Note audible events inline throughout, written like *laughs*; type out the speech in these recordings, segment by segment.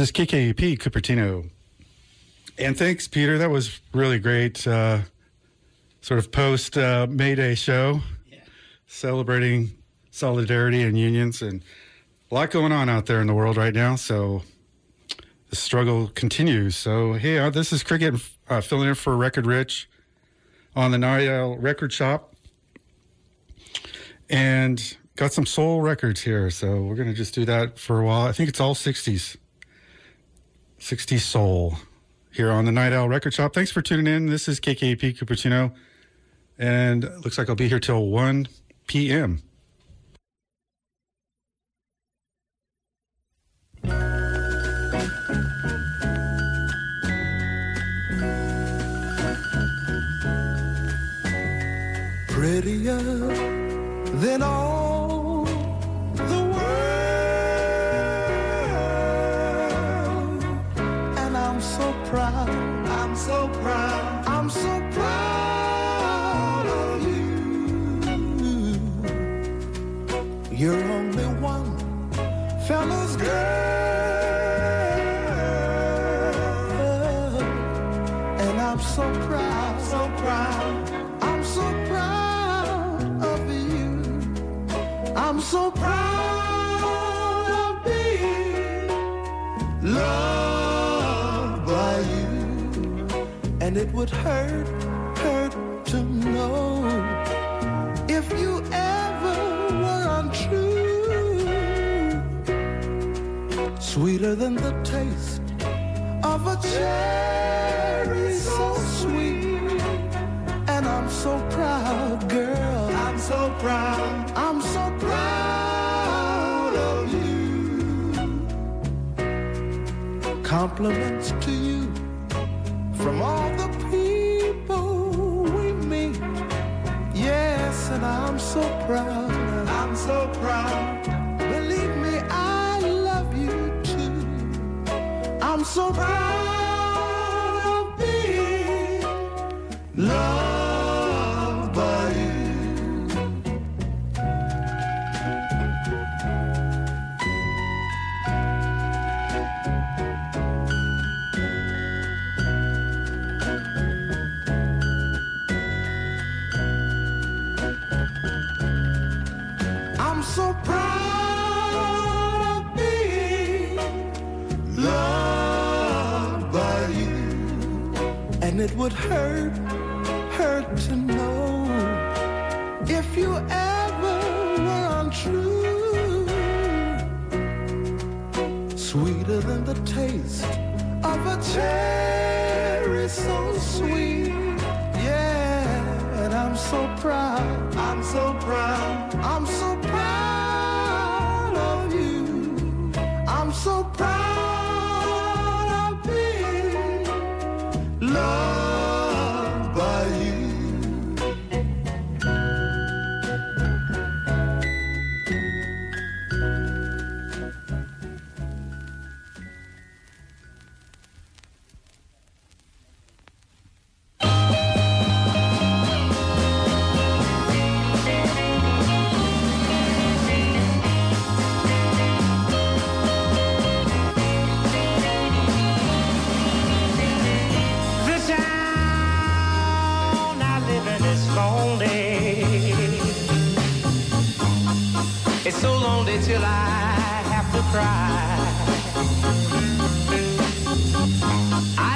This is KKUP Cupertino. And thanks, Peter. That was really great. Uh, sort of post uh, May Day show, yeah. celebrating solidarity and unions, and a lot going on out there in the world right now. So the struggle continues. So, hey, uh, this is Cricket uh, filling in for Record Rich on the Night Record Shop. And got some soul records here. So we're going to just do that for a while. I think it's all 60s. 60s soul here on the Night Owl Record Shop. Thanks for tuning in. This is KKUP Cupertino. And looks like I'll be here till 1 p.m. prettier than all I'm so proud of being loved by you. And it would hurt, hurt to know if you ever were untrue. Sweeter than the taste of a cherry, so sweet. And I'm so proud, girl. I'm so proud. I'm so proud of you. Compliments to you from all the people we meet. Yes, and I'm so proud. I'm so proud. Believe me, I love you too. I'm so proud it would hurt, hurt to know if you ever were untrue. Sweeter than the taste of a cherry, so sweet. Yeah, and I'm so proud. I'm so proud. I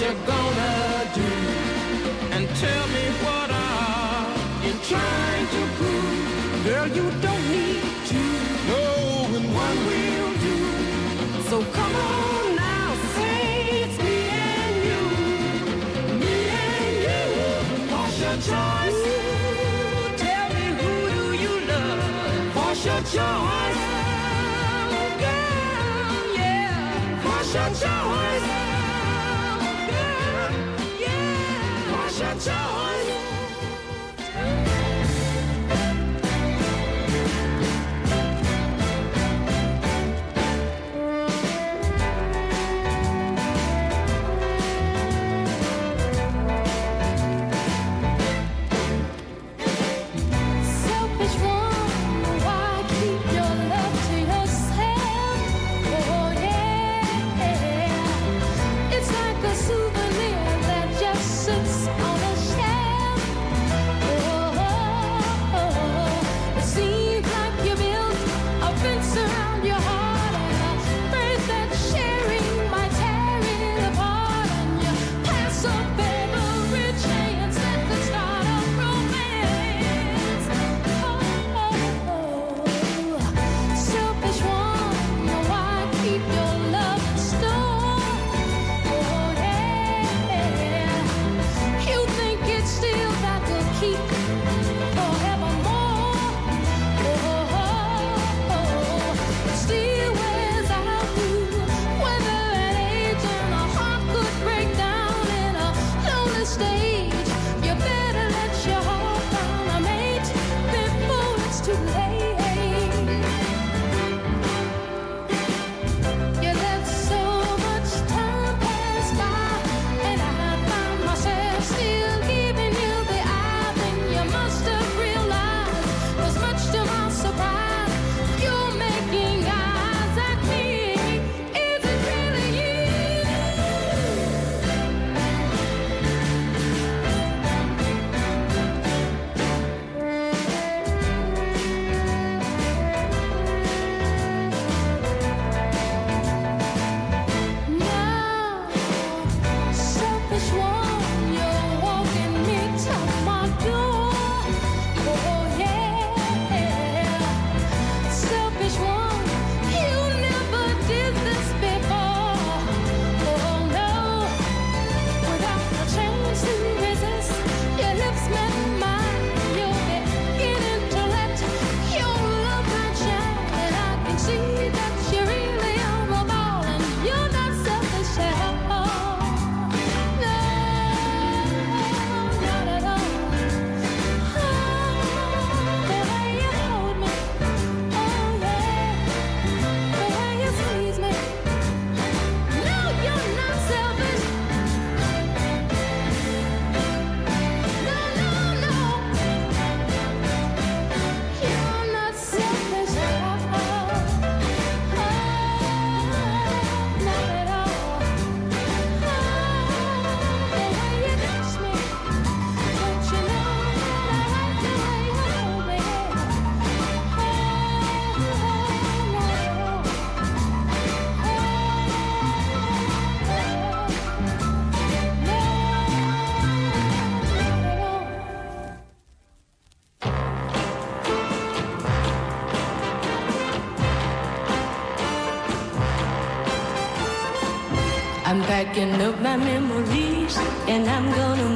you gonna do? And tell me what are you trying to prove? Girl, you don't shut，yeah, Making up my memories, and I'm gonna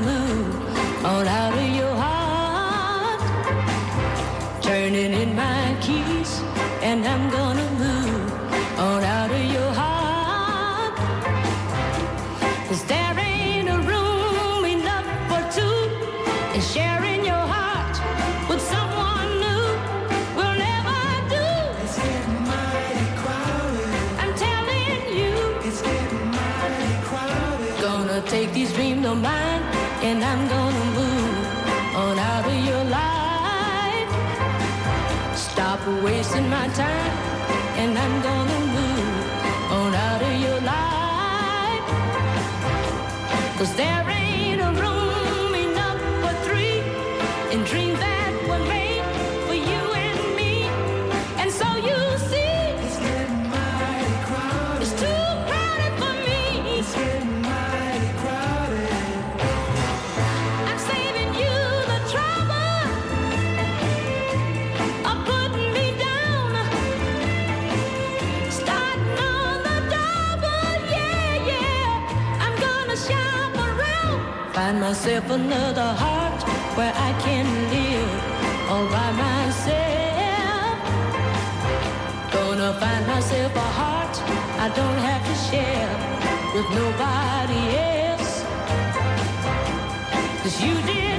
can live all by myself. Gonna find myself a heart I don't have to share with nobody else. Cause you did.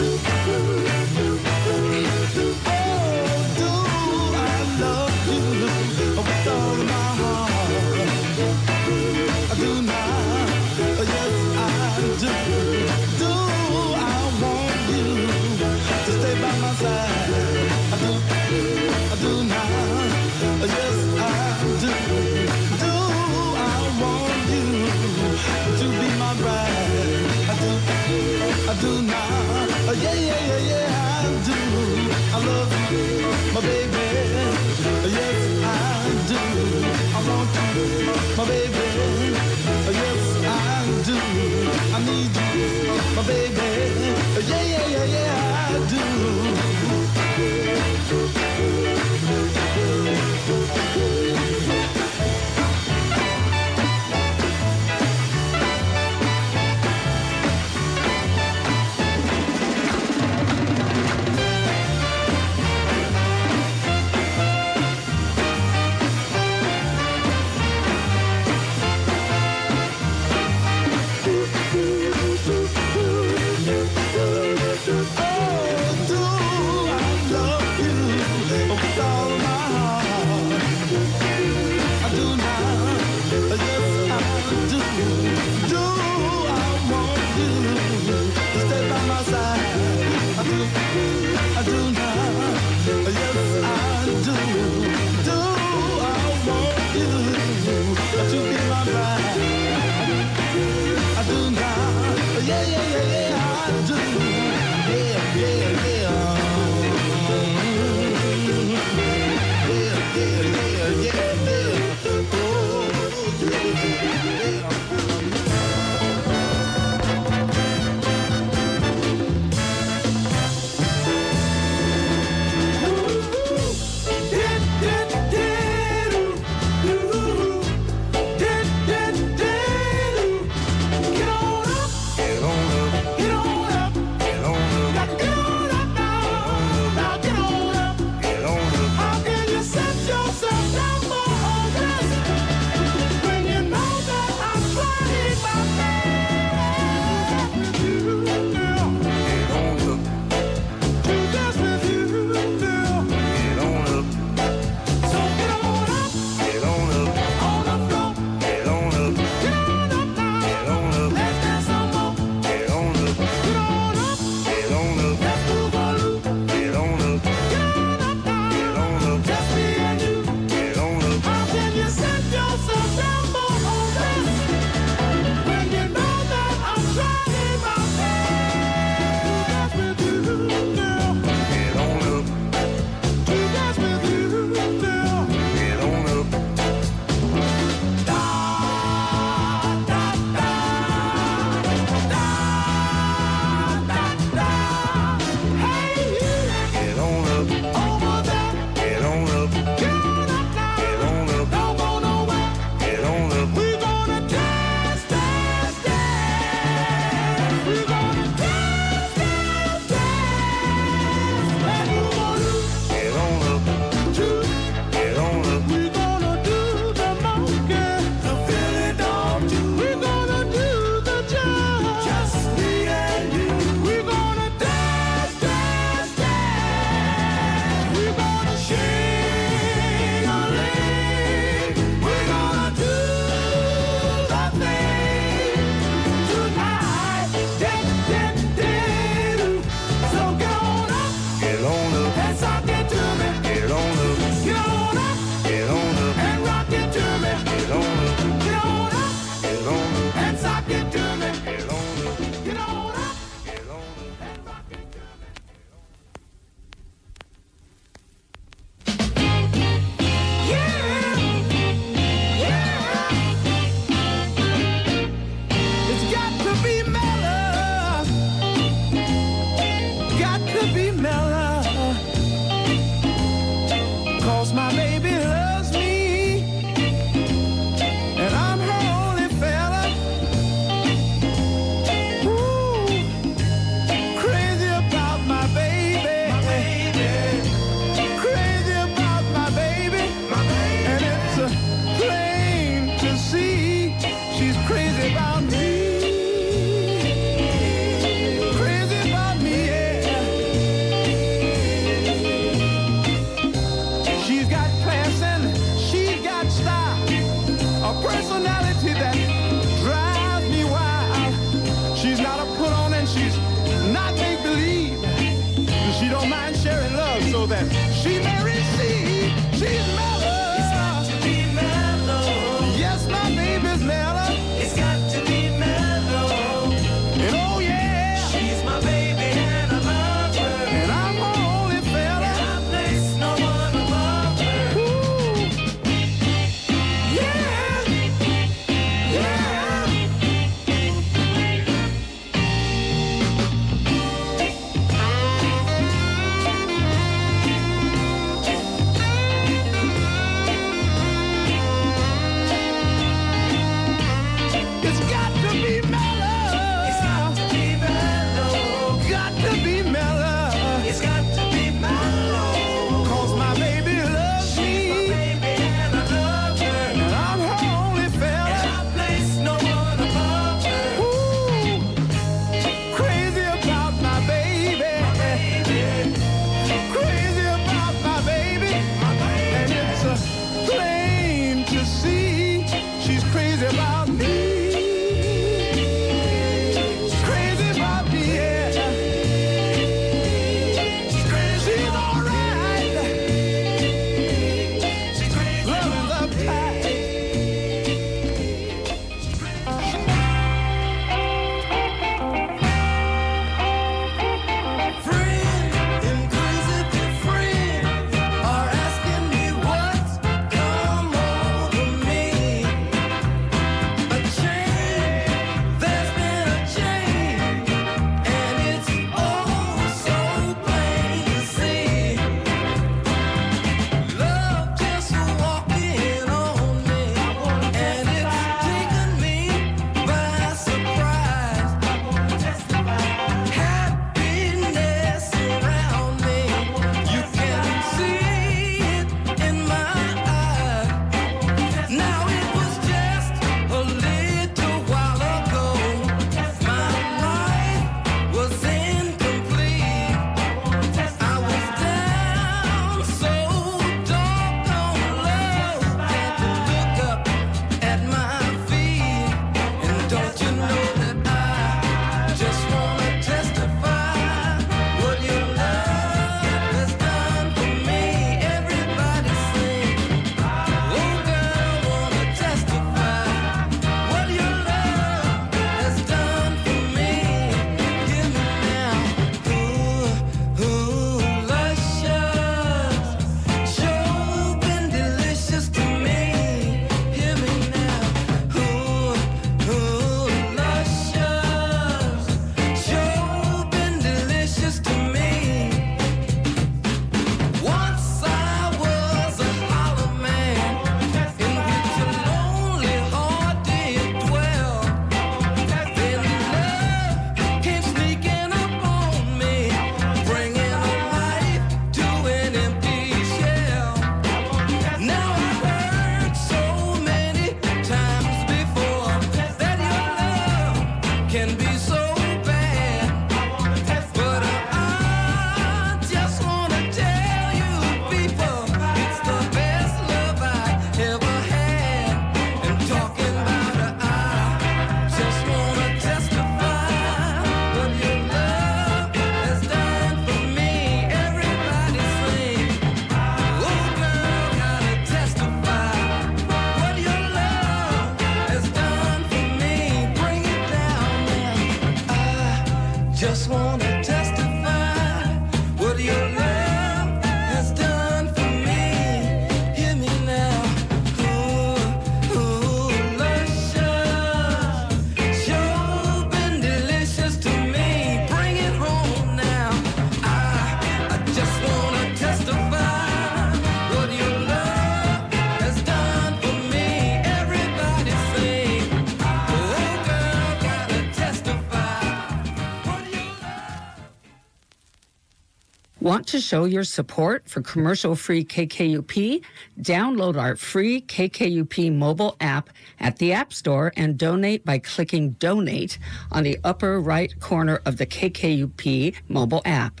To show your support for commercial free KKUP? Download our free KKUP mobile app at the App Store and donate by clicking Donate on the upper right corner of the KKUP mobile app.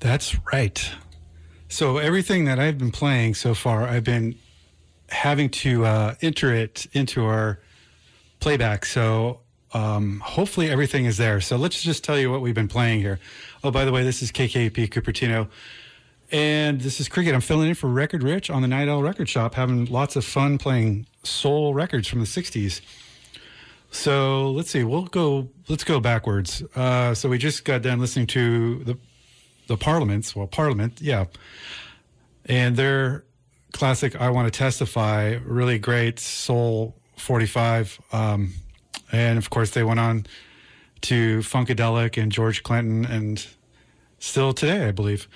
That's right. So everything that I've been playing so far, I've been having to uh, enter it into our playback. So um, hopefully everything is there. So let's just tell you what we've been playing here. Oh, by the way, this is KKUP Cupertino. And this is Cricket. I'm filling in for Record Rich on the Night Owl Record Shop, having lots of fun playing soul records from the 60s. So let's see. We'll go. Let's go backwards. Uh, so we just got done listening to the the Parliaments. Well, Parliament, yeah, and their classic "I Want to Testify," really great soul forty-five. Um, and of course, they went on to Funkadelic and George Clinton, and still today, I believe.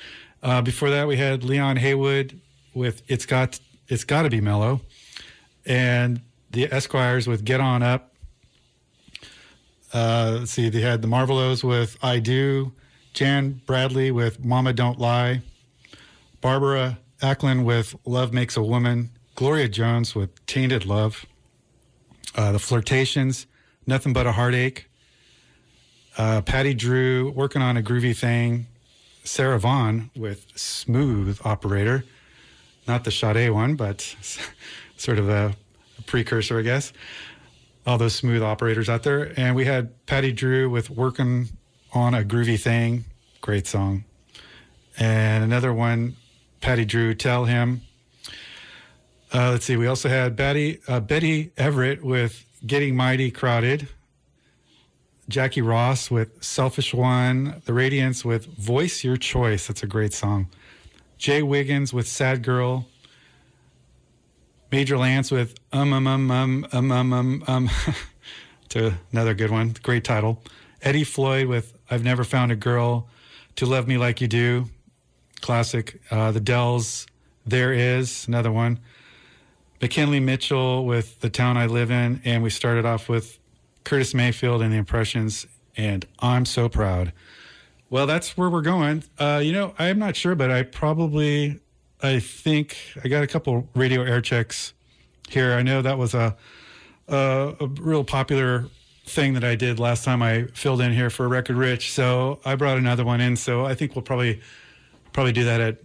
Uh, before that, we had Leon Haywood with "It's Got It's Got to Be Mellow," and the Esquires with "Get On Up." Uh, let's see, they had the Marvelows with "I Do," Jan Bradley with "Mama Don't Lie," Barbara Acklin with "Love Makes a Woman," Gloria Jones with "Tainted Love," uh, the Flirtations, "Nothing But a Heartache," uh, Patty Drew working on a groovy thing, Sarah Vaughan with "Smooth Operator," not the Sade one, but *laughs* sort of a, a precursor, I guess all those smooth operators out there. And we had Patty Drew with Working on a Groovy Thing. Great song. And another one, Patty Drew, Tell Him. Uh, let's see. We also had Betty, uh, Betty Everett with Getting Mighty Crowded. Jackie Ross with Selfish One. The Radiants with Voice Your Choice. That's a great song. Jay Wiggins with Sad Girl. Major Lance with um um um um um um um um *laughs* to another good one. Great title. Eddie Floyd with I've Never Found a Girl to Love Me Like You Do. Classic. Uh, the Dells, There Is, another one. McKinley Mitchell with The Town I Live In. And we started off with Curtis Mayfield and the Impressions and I'm So Proud. Well, that's where we're going. Uh, you know, I'm not sure, but I probably I think I got a couple radio air checks here. I know that was a, a a real popular thing that I did last time I filled in here for Record Rich. So I brought another one in. So I think we'll probably probably do that at.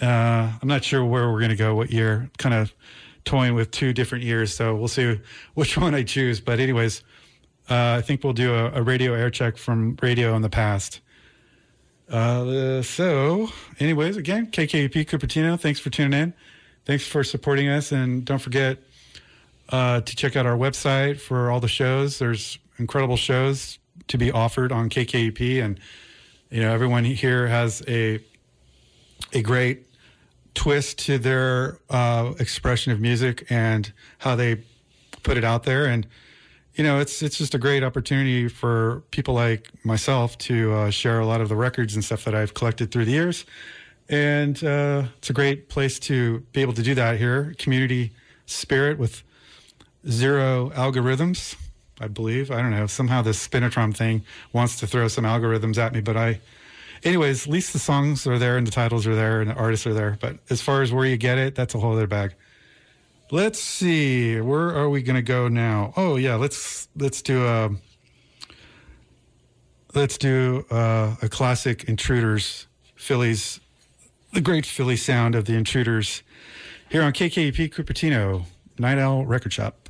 Uh, I'm not sure where we're going to go, what year. Kind of toying with two different years, so we'll see which *laughs* one I choose. But anyways, uh, I think we'll do a, a radio air check from radio in the past. Uh, so, anyways, again, KKUP Cupertino, thanks for tuning in. Thanks for supporting us. And don't forget uh, to check out our website for all the shows. There's incredible shows to be offered on KKUP. And, you know, everyone here has a, a great twist to their uh, expression of music and how they put it out there. And, you know, it's it's just a great opportunity for people like myself to uh, share a lot of the records and stuff that I've collected through the years, and uh, it's a great place to be able to do that here. Community spirit with zero algorithms, I believe. I don't know. Somehow this Spinitron thing wants to throw some algorithms at me, but I, anyways, at least the songs are there and the titles are there and the artists are there. But as far as where you get it, that's a whole other bag. Let's see. Where are we going to go now? Oh yeah, let's let's do a let's do uh, a classic Intruders Phillies, the great Philly sound of the Intruders, here on KKUP Cupertino Night Owl Record Shop.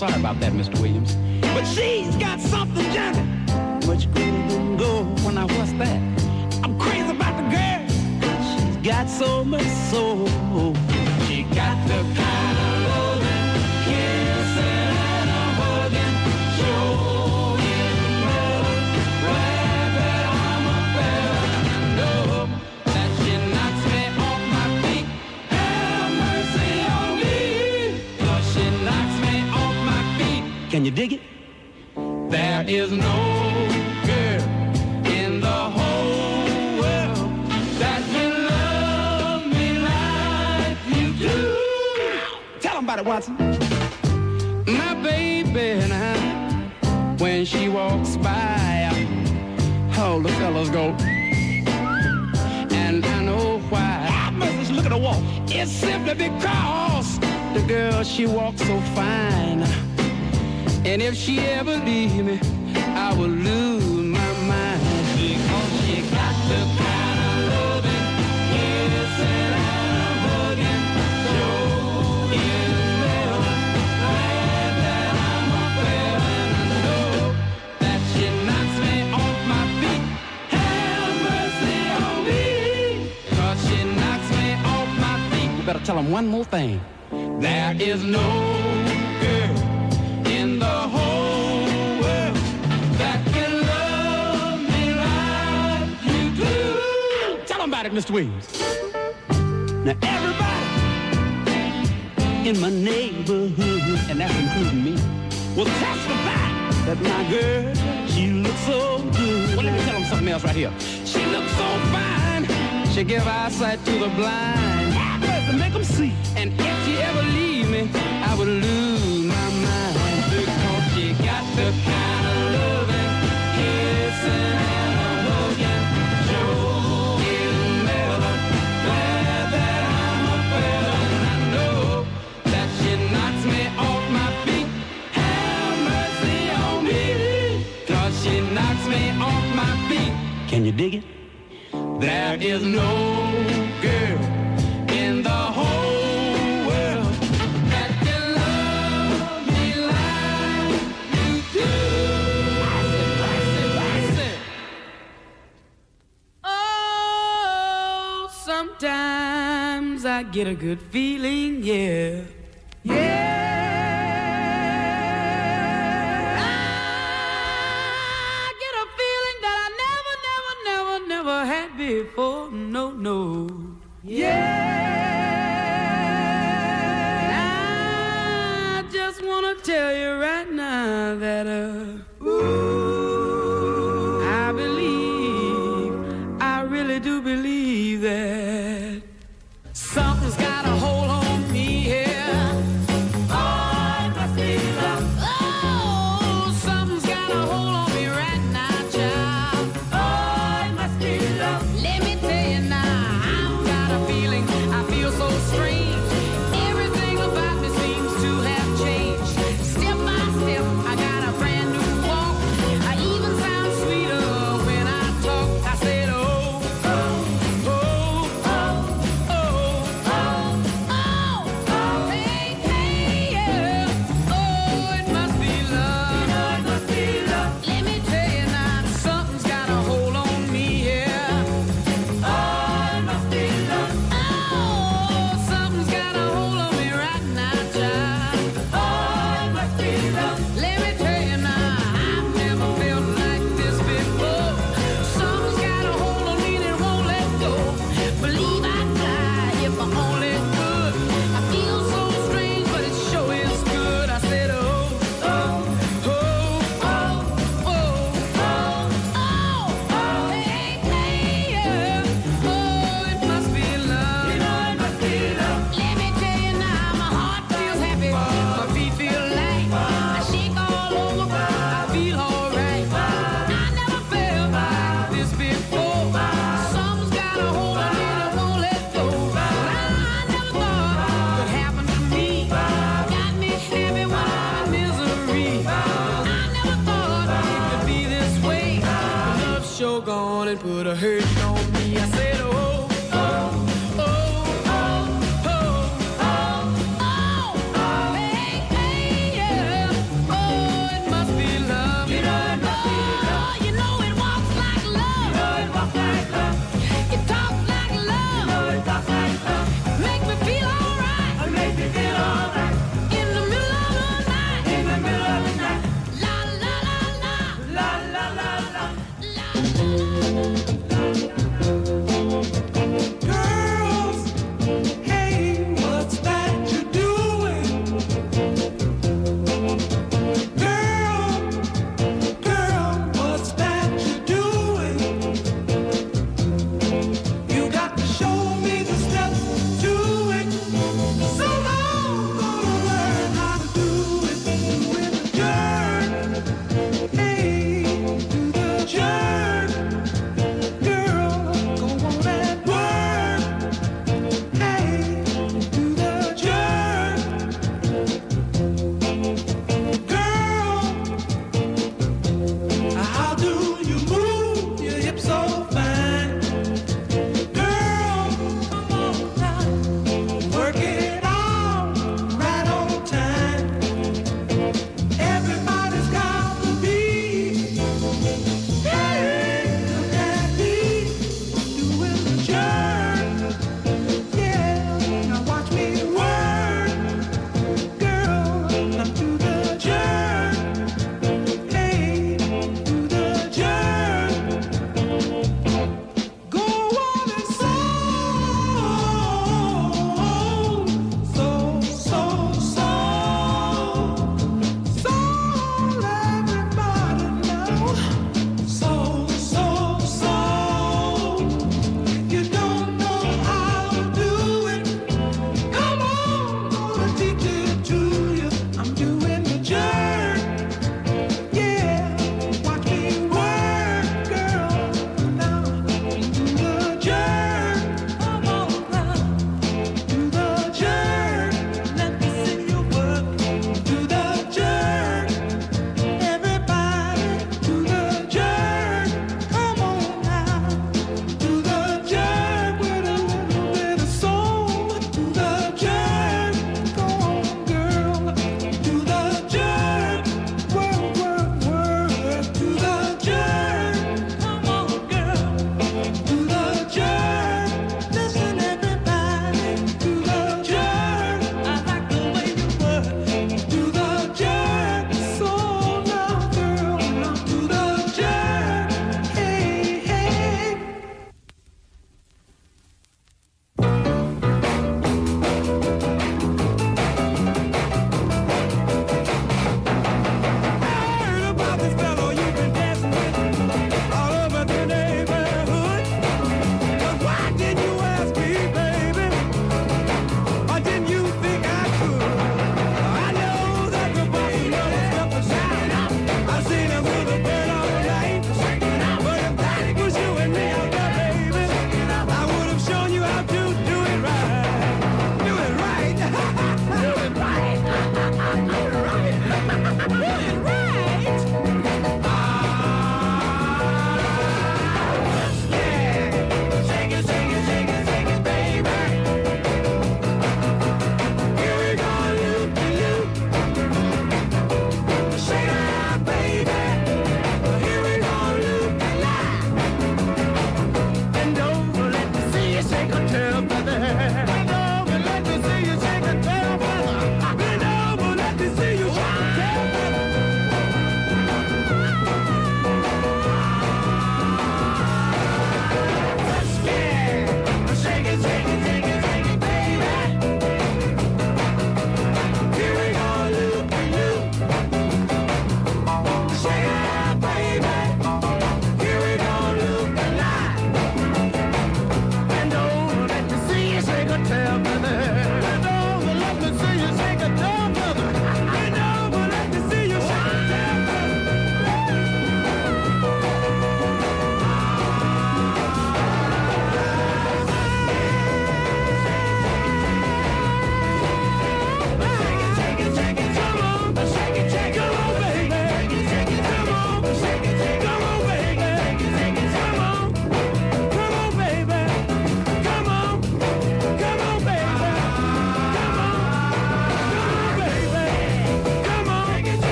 sorry about that, Mr. Williams. But she's somebody, Watson. My baby and I, when she walks by, all the fellas go. And I know why. Ah, I must look at to walk. It's simply because the girl, she walks so fine. And if she ever leave me, I will lose. tell them one more thing. There is no girl in the whole world that can love me like you do. Tell them about it, Mr. Williams. Now, everybody in my neighborhood, and that's including me, will testify that my girl, she looks so good. Well, let me tell them something else right here. She looks so fine. She give eyesight to the blind to make them see. And if you ever leave me, I would lose my mind. Because you got the kind of loving, kissing and a hugging. you'll never glad that I'm a fella. And I know that she knocks me off my feet. Have mercy on me. Cause she knocks me off my feet. Can you dig it? There is no get a good feeling, yeah. Yeah. I get a feeling that I never, never, never, never had before. No, no.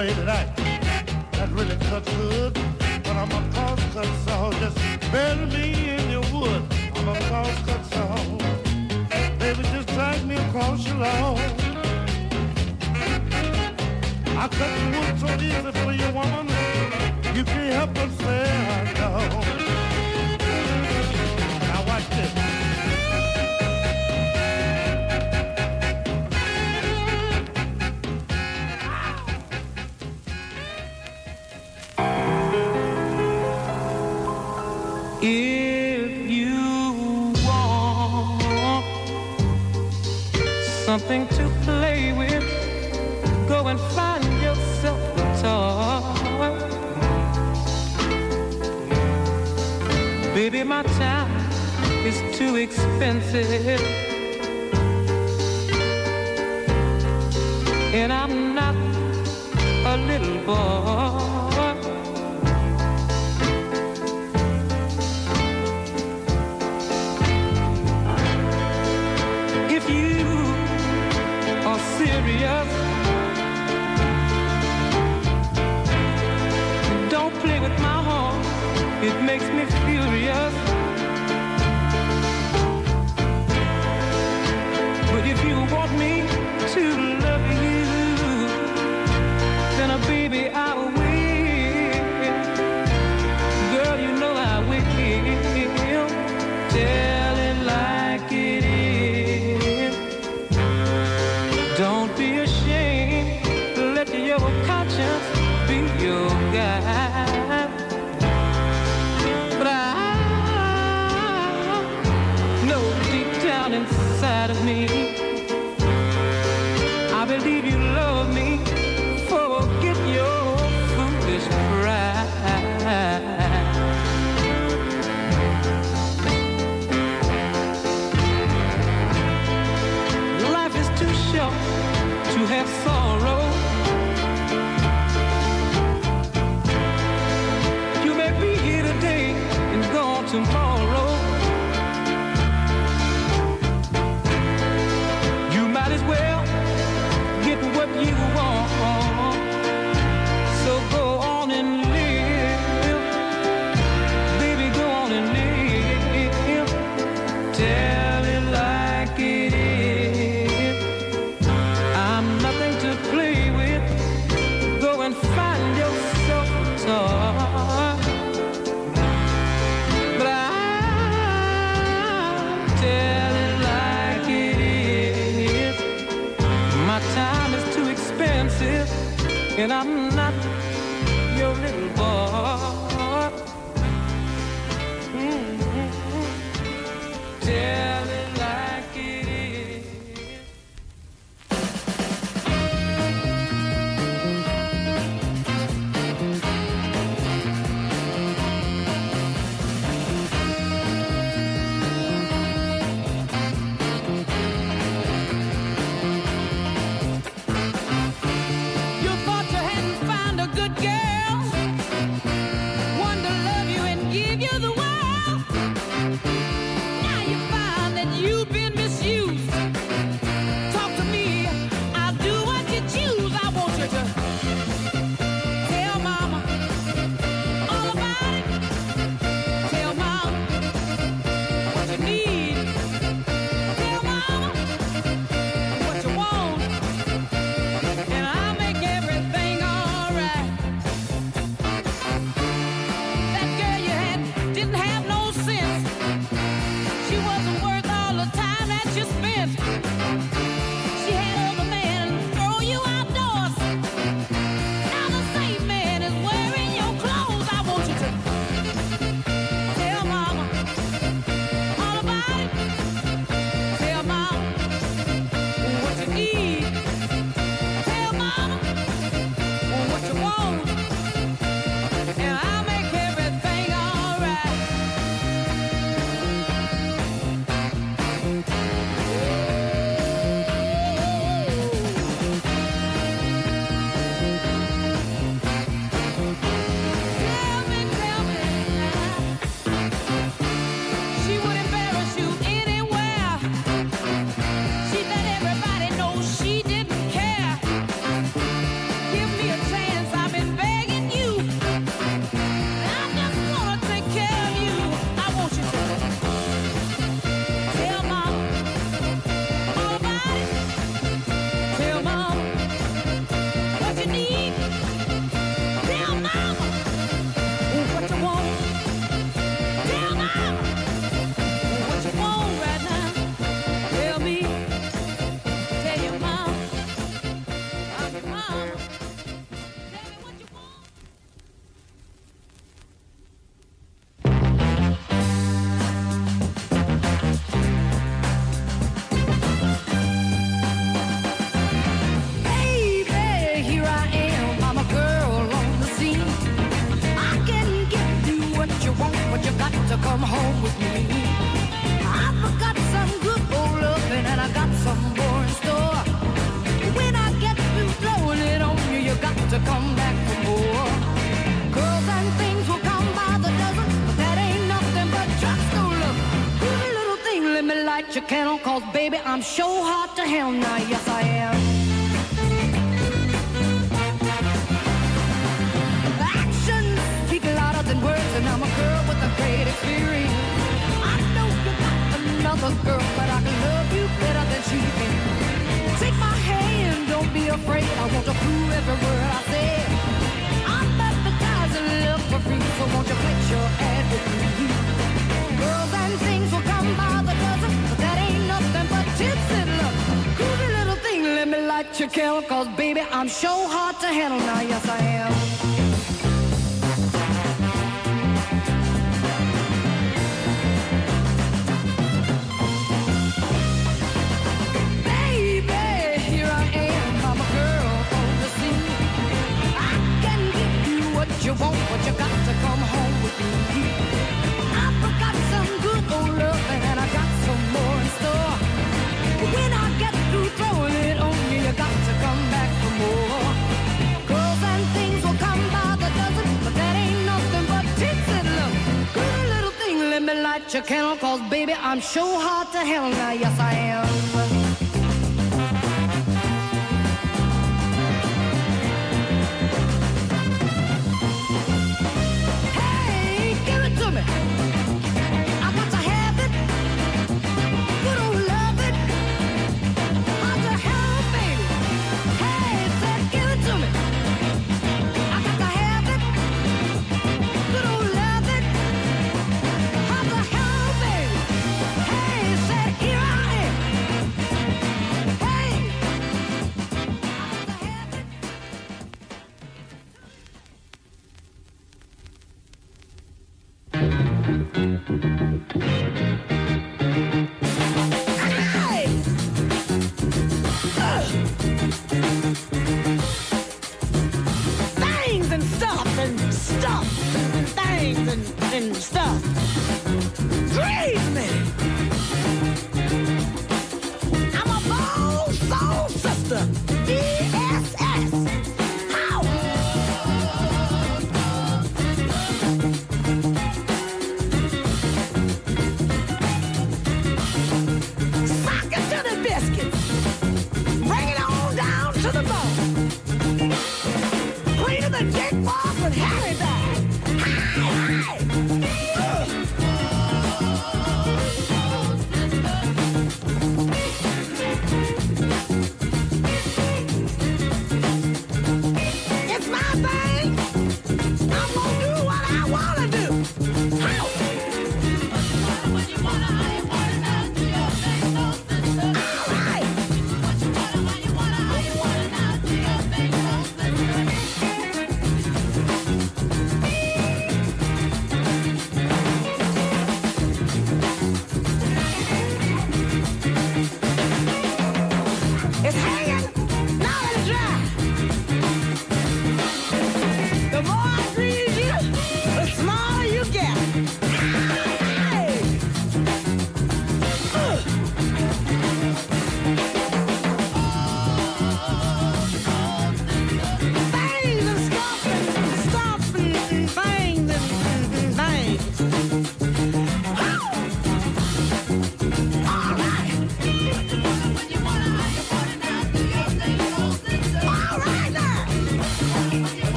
A double and I'm now, now, yeah. I'm so hot to handle now. your kennel, cause baby, I'm so hot to hell now, yes I am. and, and stuff. Wait a. I'm a bold soul sister.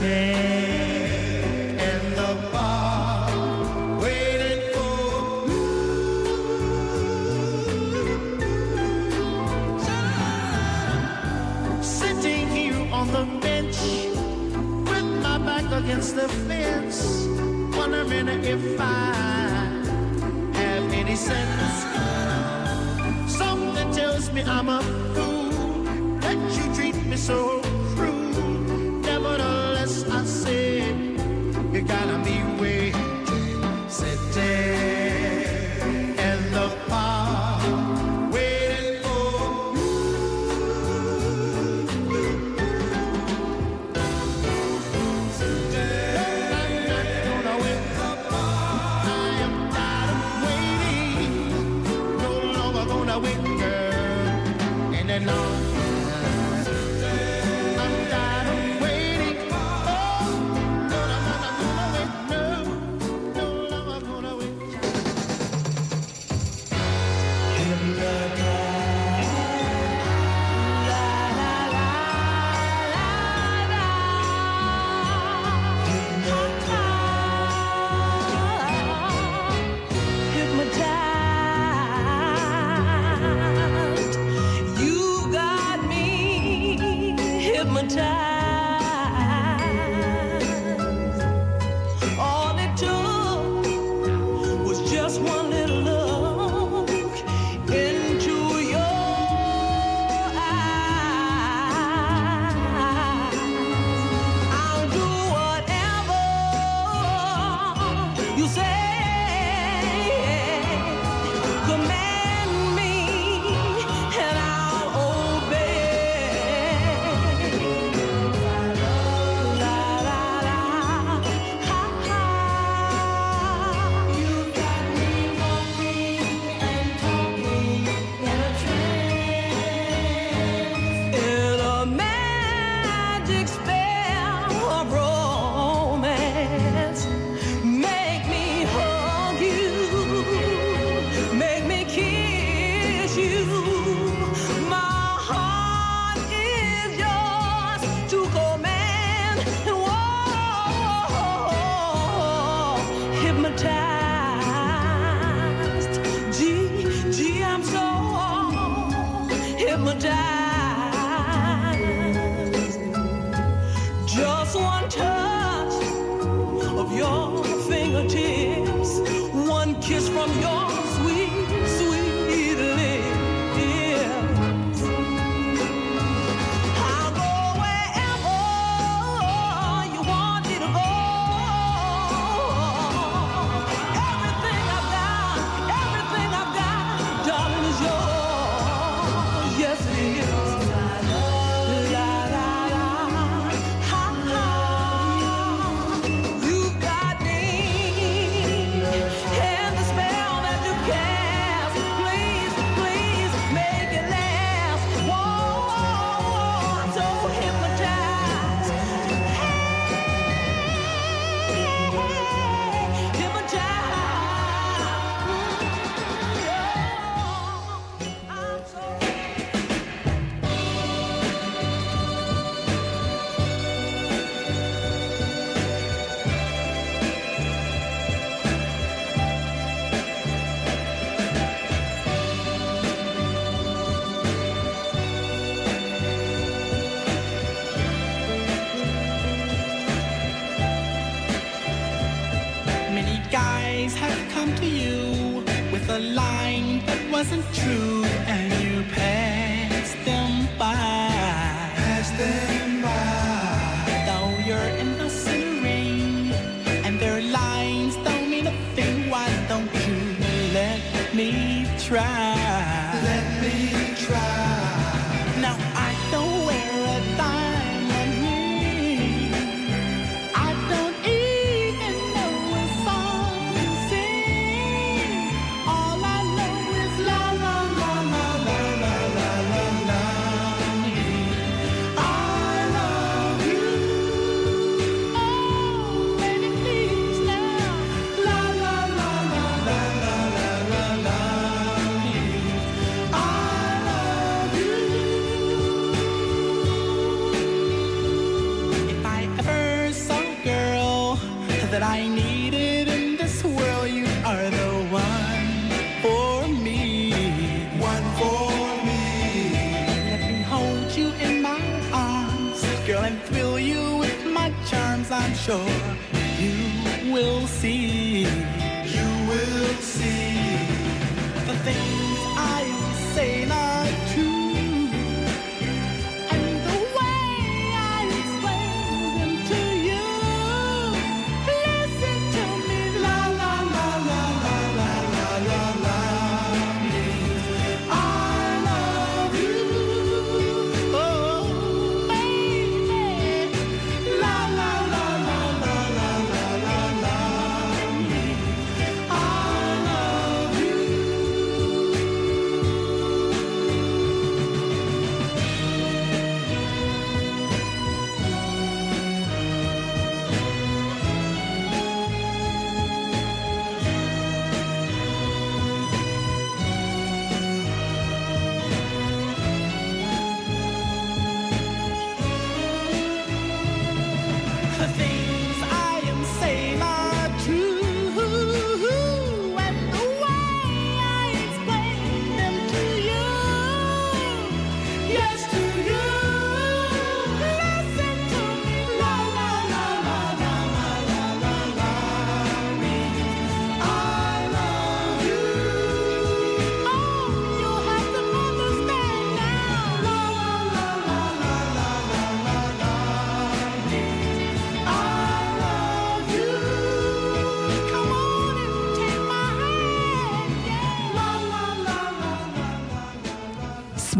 Sitting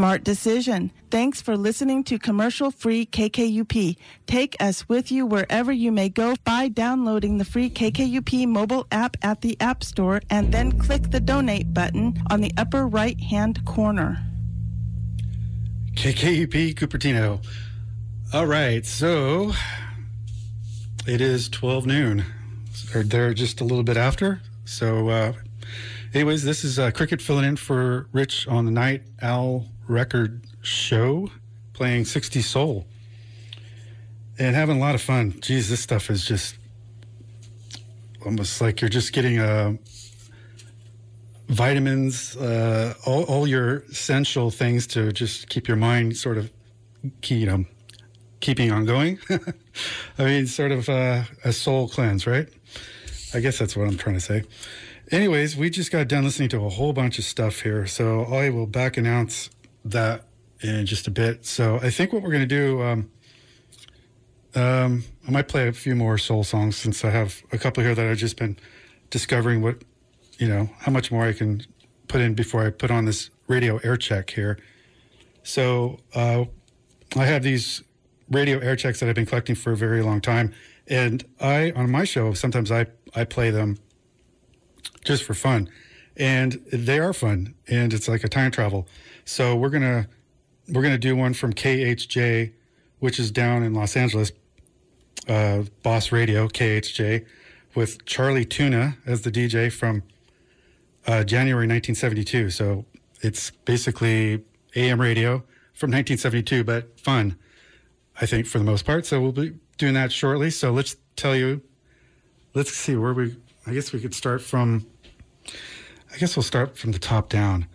Smart decision. Thanks for listening to commercial free KKUP. Take us with you wherever you may go by downloading the free KKUP mobile app at the App Store and then click the donate button on the upper right hand corner. KKUP Cupertino. All right, so it is 12 noon. Or they're just a little bit after. So, uh, anyways, this is uh, Cricket filling in for Rich on the Night Owl Record Shop, playing 60 Soul and having a lot of fun. Geez, this stuff is just almost like you're just getting uh, vitamins, uh, all, all your essential things to just keep your mind sort of, you know, keeping on going. *laughs* I mean, sort of uh, a soul cleanse, right? I guess that's what I'm trying to say. Anyways, we just got done listening to a whole bunch of stuff here, so I will back announce that in just a bit. So I think what we're going to do, um, um, I might play a few more soul songs since I have a couple here that I've just been discovering what, you know, how much more I can put in before I put on this radio air check here. So uh, I have these radio air checks that I've been collecting for a very long time, and I on my show sometimes I I play them just for fun, and they are fun, and it's like a time travel. So we're gonna we're gonna do one from KHJ, which is down in Los Angeles, uh, Boss Radio KHJ, with Charlie Tuna as the DJ from uh, January 1972. So it's basically AM radio from 1972, but fun, I think, for the most part. So we'll be doing that shortly. So let's tell you, let's see where we, I guess we could start from, I guess we'll start from the top down.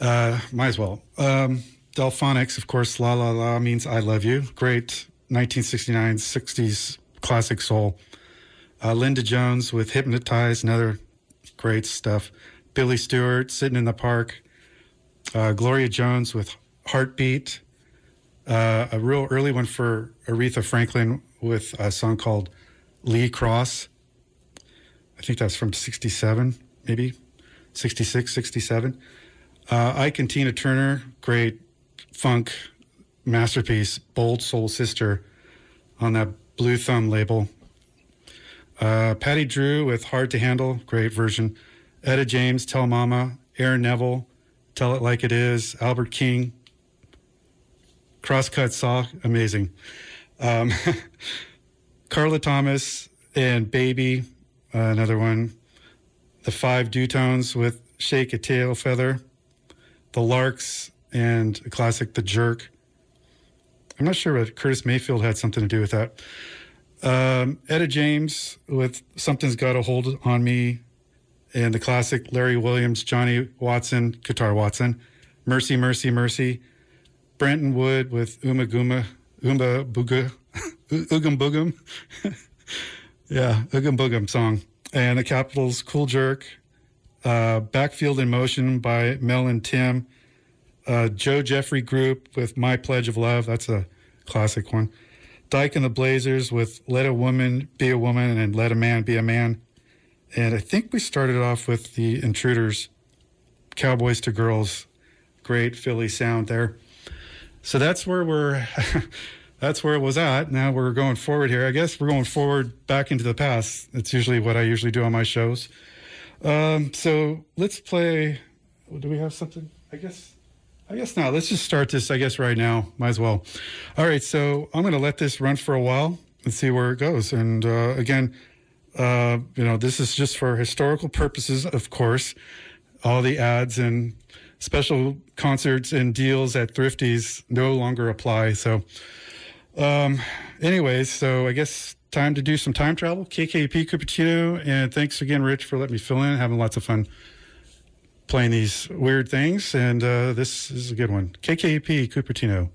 Uh, might as well. Um, Delfonics, of course, La La La means I love you. Great 1969, 60s classic soul. Uh, Linda Jones with Hypnotized, another great stuff. Billy Stewart, Sitting in the Park. Uh, Gloria Jones with Heartbeat. Uh, a real early one for Aretha Franklin with a song called Lee Cross. I think that's from 67, maybe 66, 67. Uh, Ike and Tina Turner, great funk masterpiece, Bold Soul Sister on that Blue Thumb label. Uh, Patti Drew with Hard to Handle, great version. Etta James, Tell Mama. Aaron Neville, Tell It Like It Is. Albert King, Crosscut Saw, amazing. Um, *laughs* Carla Thomas and Baby, uh, another one. The Five Du-Tones with Shake a Tail Feather. The Larks and a classic, The Jerk. I'm not sure but Curtis Mayfield had something to do with that. Um, Etta James with Something's Got a Hold on Me, and the classic Larry Williams, Johnny Watson, Guitar Watson, Mercy, Mercy, Mercy. Brenton Wood with Uma Guma, Uma Booga, *laughs* Oogum Boogum. *laughs* yeah, Oogum Boogum song. And the Capitols, Cool Jerk. Uh, Backfield in Motion by Mel and Tim. Uh, Joe Jeffrey Group with My Pledge of Love. That's a classic one. Dyke and the Blazers with Let a Woman Be a Woman and Let a Man Be a Man. And I think we started off with the Intruders, Cowboys to Girls. Great Philly sound there. So that's where we're, *laughs* that's where it was at. Now we're going forward here. I guess we're going forward back into the past. That's usually what I usually do on my shows. Um, so let's play. Do we have something? I guess. I guess not. Let's just start this. I guess right now. Might as well. All right. So I'm going to let this run for a while and see where it goes. And uh, again, uh, you know, this is just for historical purposes, of course. All the ads and special concerts and deals at Thrifties no longer apply. So, um, anyways, so I guess time to do some time travel. KKUP Cupertino, and thanks again, Rich, for letting me fill in. Having lots of fun playing these weird things, and uh, this is a good one. KKUP Cupertino.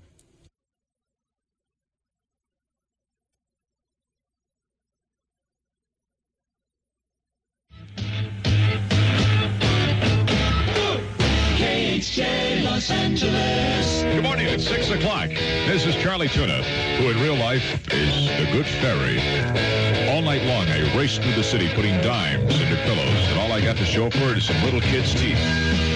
KHJ Los Angeles. Good morning. It's 6 o'clock. This is Charlie Tuna, who in real life is the good fairy. All night long, I raced through the city putting dimes into pillows, and all I got to show for it is some little kids' teeth.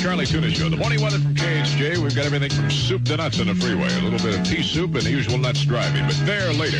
Charlie Tuna Show. The morning weather from KHJ. We've got everything from soup to nuts on the freeway. A little bit of pea soup and the usual nuts driving. But there later.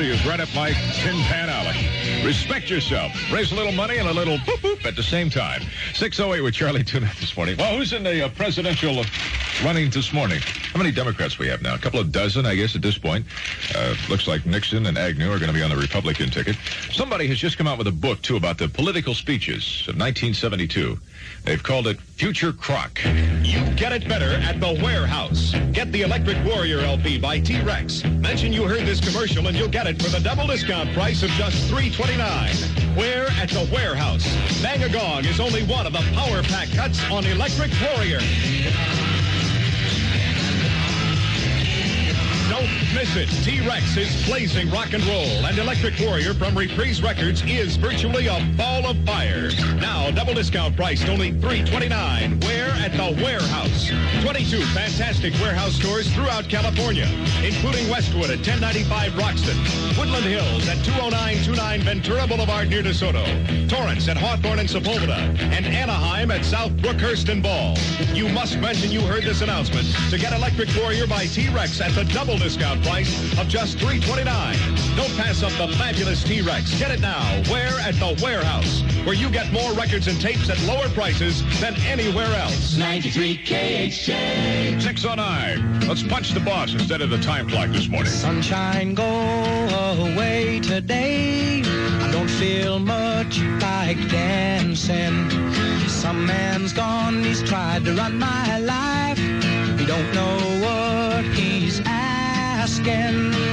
Is right up my Tin Pan Alley. Respect yourself. Raise a little money and a little *laughs* boop boop at the same time. 608 with Charlie Tuna this morning. Well, who's in the uh, presidential uh, running this morning? How many Democrats we have now? A couple of dozen, I guess, at this point. Uh, looks like Nixon and Agnew are going to be on the Republican ticket. Somebody has just come out with a book, too, about the political speeches of 1972. They've called it Future Crock. You get it better at the warehouse. Get the Electric Warrior LP by T-Rex. Mention you heard this commercial and you'll get it for the double discount price of just $329. Where at the warehouse. Bang a Gong is only one of the power pack cuts on Electric Warrior. It. T-Rex is blazing rock and roll, and Electric Warrior from Reprise Records is virtually a ball of fire. Now, double discount priced only $329. Where at the warehouse. 22 fantastic warehouse stores throughout California, including Westwood at 1095 Broxton, Woodland Hills at 20929 Ventura Boulevard near DeSoto, Torrance at Hawthorne and Sepulveda, and Anaheim at South Brookhurst and Ball. You must mention you heard this announcement to get Electric Warrior by T-Rex at the double discount price of just 329. Don't pass up the fabulous T-Rex. Get it now. Where at the warehouse, where you get more records and tapes at lower prices than anywhere else. 93 KHJ. 609. Let's punch the boss instead of the time clock this morning. Sunshine, go away today. I don't feel much like dancing. Some man's gone, he's tried to run my life. He don't know what he's asking.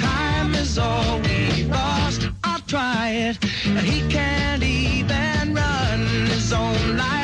time is all we lost. I'll try it, and he can't even run his own life.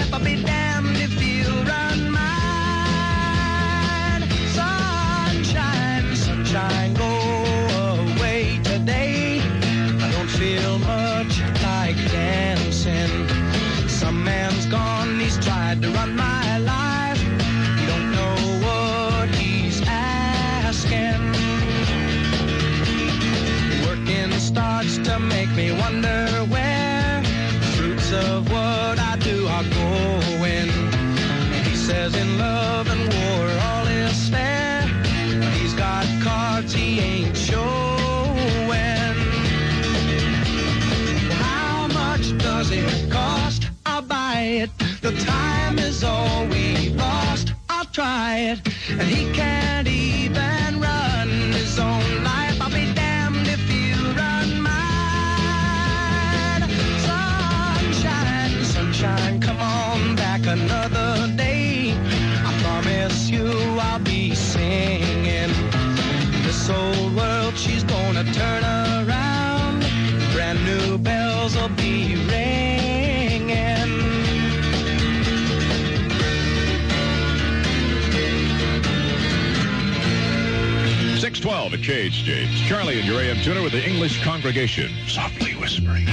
try it. And he can 12 at KHJ. It's Charlie and your AM tuner with the English congregation, softly whispering.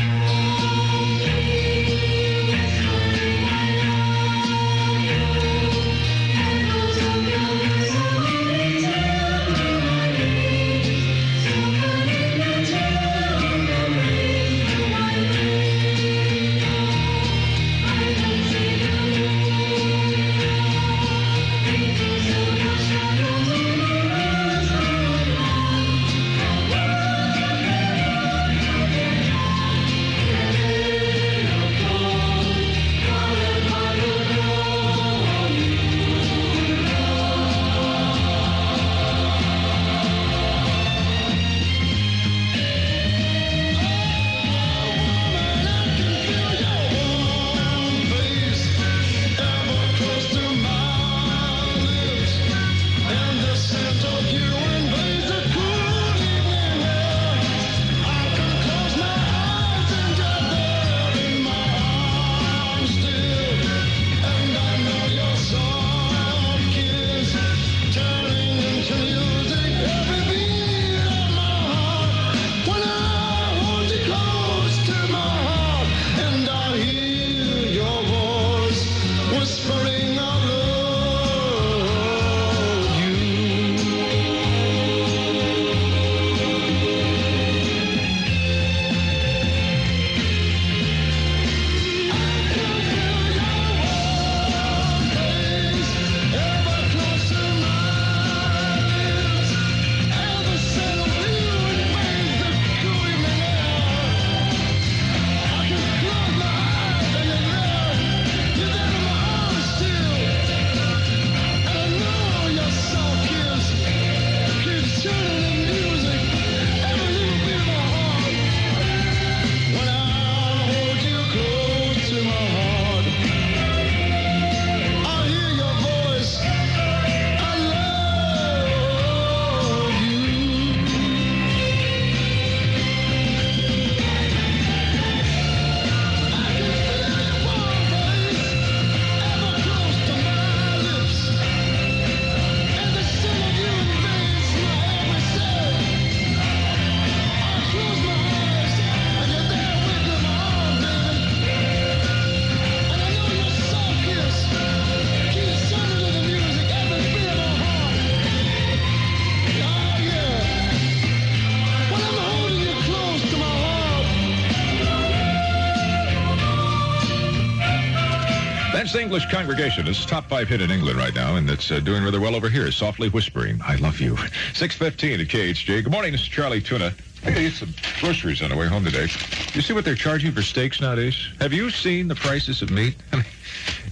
English congregation. It's a top five hit in England right now, and it's uh, doing rather well over here. Softly whispering, I love you. 615 at KHJ. Good morning, this is Charlie Tuna. I gotta some groceries on the way home today. You see what they're charging for steaks nowadays? Have you seen the prices of meat? I mean,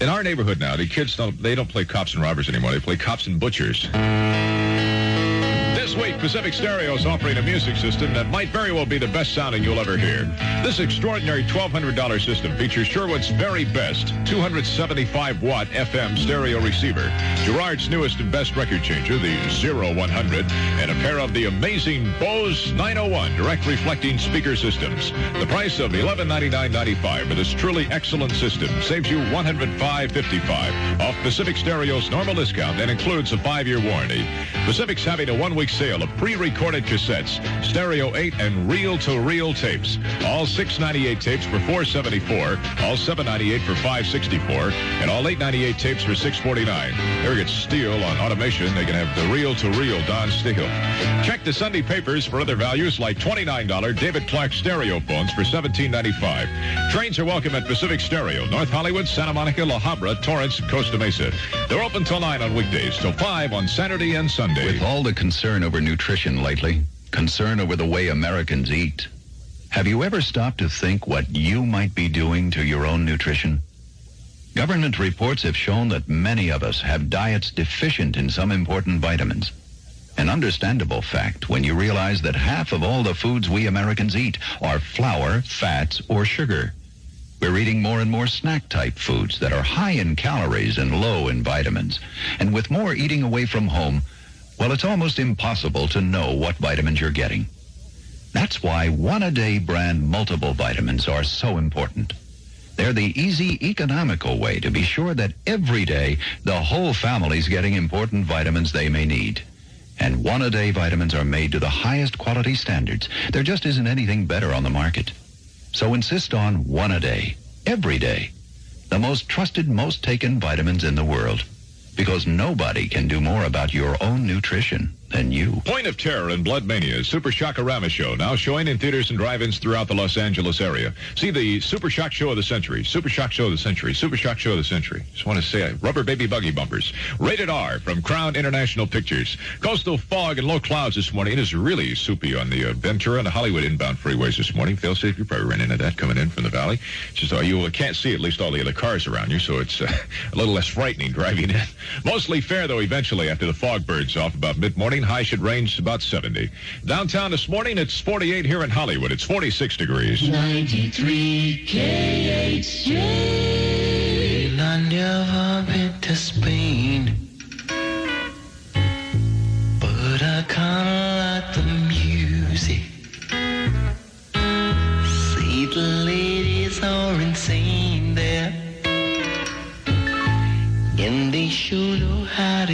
in our neighborhood now, the kids don't they don't play cops and robbers anymore. They play cops and butchers. This week, Pacific Stereo is offering a music system that might very well be the best sounding you'll ever hear. This extraordinary $1,200 system features Sherwood's very best 275-watt FM stereo receiver, Garrard's newest and best record changer, the Zero 100, and a pair of the amazing Bose 901 direct reflecting speaker systems. The price of $1199.95 for this truly excellent system saves you $105.55 off Pacific Stereo's normal discount and includes a five-year warranty. Pacific's having a one-week sale of pre-recorded cassettes, stereo 8 and reel-to-reel tapes. All 698 tapes for 474, all 798 for 564, and all 898 tapes for 649. There gets Steele on automation. They can have the reel-to-reel Don Steele. Check the Sunday papers for other values like $29 David Clark stereo phones for $17.95. Trains are welcome at Pacific Stereo, North Hollywood, Santa Monica, La Habra, Torrance, and Costa Mesa. They're open till 9 on weekdays, till 5 on Saturday and Sunday. With all the concern over nutrition lately, concern over the way Americans eat, have you ever stopped to think what you might be doing to your own nutrition? Government reports have shown that many of us have diets deficient in some important vitamins. An understandable fact when you realize that half of all the foods we Americans eat are flour, fats, or sugar. We're eating more and more snack-type foods that are high in calories and low in vitamins. And with more eating away from home, well, it's almost impossible to know what vitamins you're getting. That's why one-a-day brand multiple vitamins are so important. They're the easy, economical way to be sure that every day the whole family's getting important vitamins they may need. And one-a-day vitamins are made to the highest quality standards. There just isn't anything better on the market. So insist on one a day, every day. The most trusted, most taken vitamins in the world. Because nobody can do more about your own nutrition than you. Point of Terror and Blood Mania, Super Shockorama Show, now showing in theaters and drive-ins throughout the Los Angeles area. See the Super Shock Show of the Century, Super Shock Show of the Century, Super Shock Show of the Century. Just want to say it. Rubber Baby Buggy Bumpers. Rated R from Crown International Pictures. Coastal fog and low clouds this morning. It is really soupy on the uh, Ventura and the Hollywood inbound freeways this morning. Fail safe, you probably ran into that coming in from the valley. Just uh, you can't see at least all the other cars around you, so it's uh, *laughs* a little less frightening driving in. Mostly fair, though, eventually after the fog birds off about mid-morning. High should range about 70. Downtown this morning, it's 48 here in Hollywood. It's 46 degrees. 93 KHJ. I never been to Spain, but I kinda like the music. See, the ladies are insane there, and they sure know how to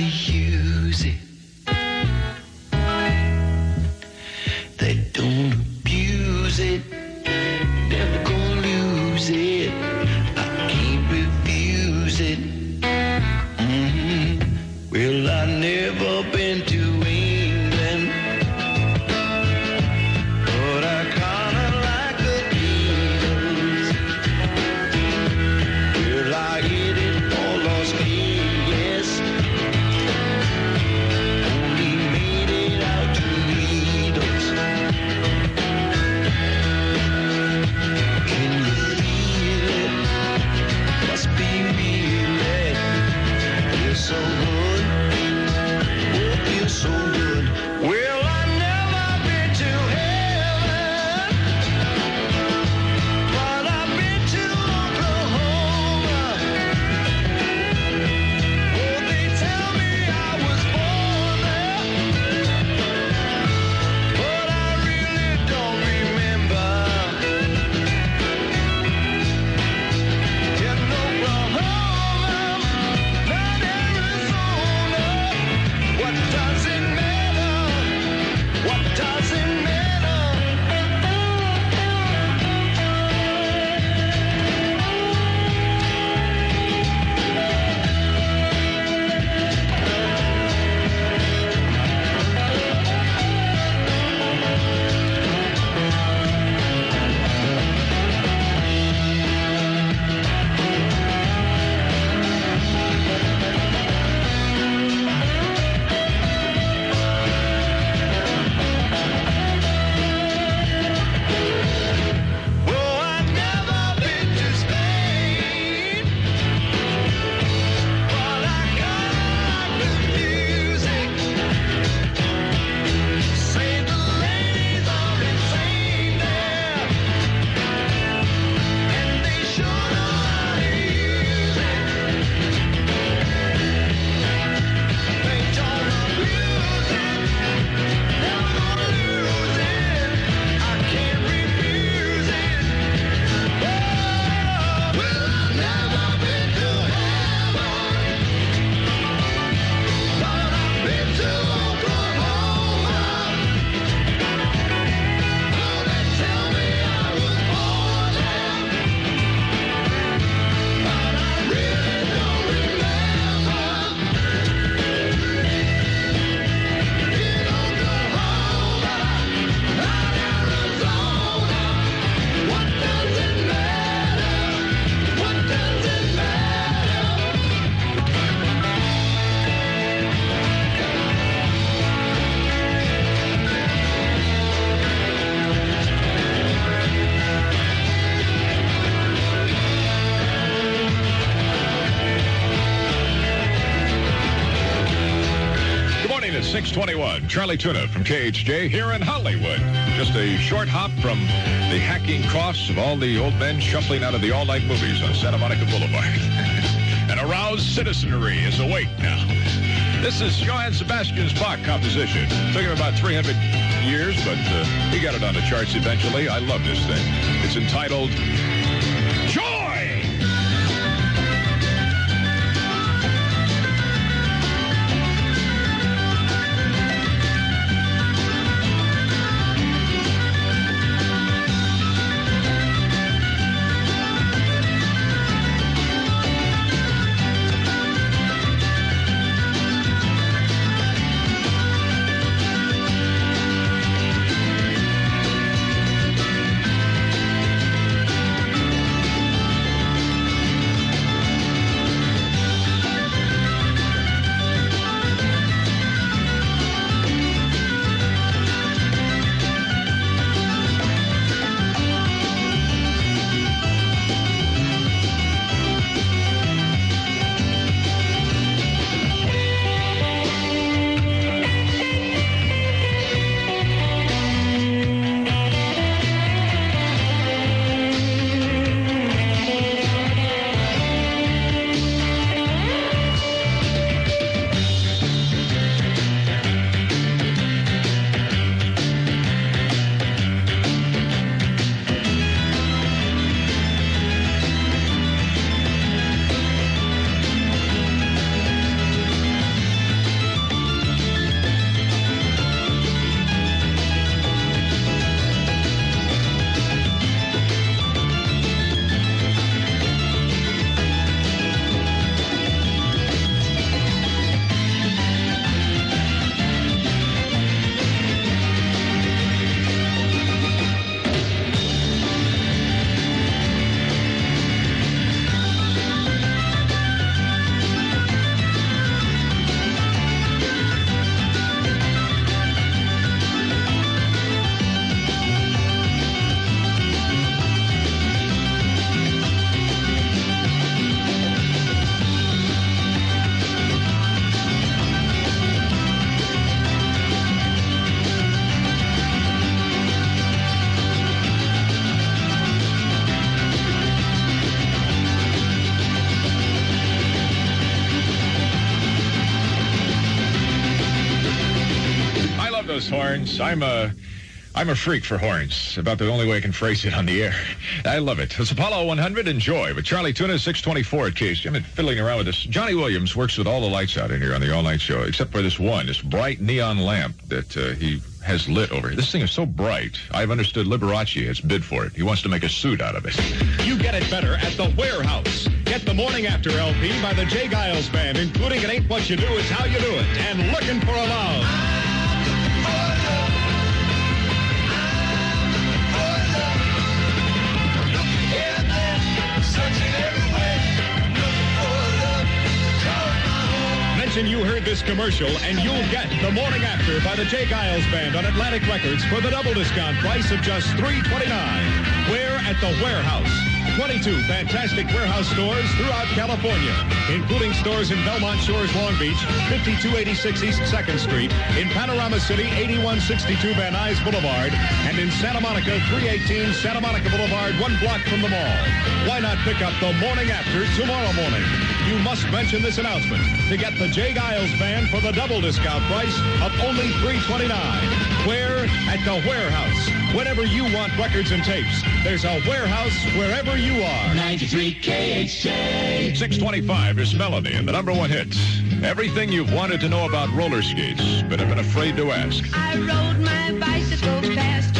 Charlie Tuna from KHJ here in Hollywood. Just a short hop from the hacking coughs of all the old men shuffling out of the all-night movies on Santa Monica Boulevard. *laughs* An aroused citizenry is awake now. This is Johann Sebastian's Bach composition. Took him about 300 years, but uh, he got it on the charts eventually. I love this thing. It's entitled horns. I'm a, I'm a freak for horns. About the only way I can phrase it on the air. I love it. It's Apollo 100. Enjoy. But Charlie Tuna 624 at Case. I'm fiddling around with this. Johnny Williams works with all the lights out in here on the all-night show, except for this one, this bright neon lamp that uh, he has lit over here. This thing is so bright. I've understood Liberace has bid for it. He wants to make a suit out of it. You get it better at the Warehouse. Get the Morning After LP by the J. Geils Band, including It Ain't What You Do, It's How You Do It, and Looking for a Love. You heard this commercial, and you'll get The Morning After by the J. Geils Band on Atlantic Records for the double discount price of just $3.29. Where at the Warehouse. 22 fantastic warehouse stores throughout California, including stores in Belmont Shores, Long Beach, 5286 East 2nd Street, in Panorama City, 8162 Van Nuys Boulevard, and in Santa Monica, 318 Santa Monica Boulevard, one block from the mall. Why not pick up the morning after tomorrow morning? You must mention this announcement to get the J. Geils Band for the double discount price of only 329. Where? At the warehouse. Whenever you want records and tapes, there's a warehouse wherever you are. 93 KHJ. 625 is Melody and the number one hit. Everything you've wanted to know about roller skates, but have been afraid to ask. I rode my bicycle past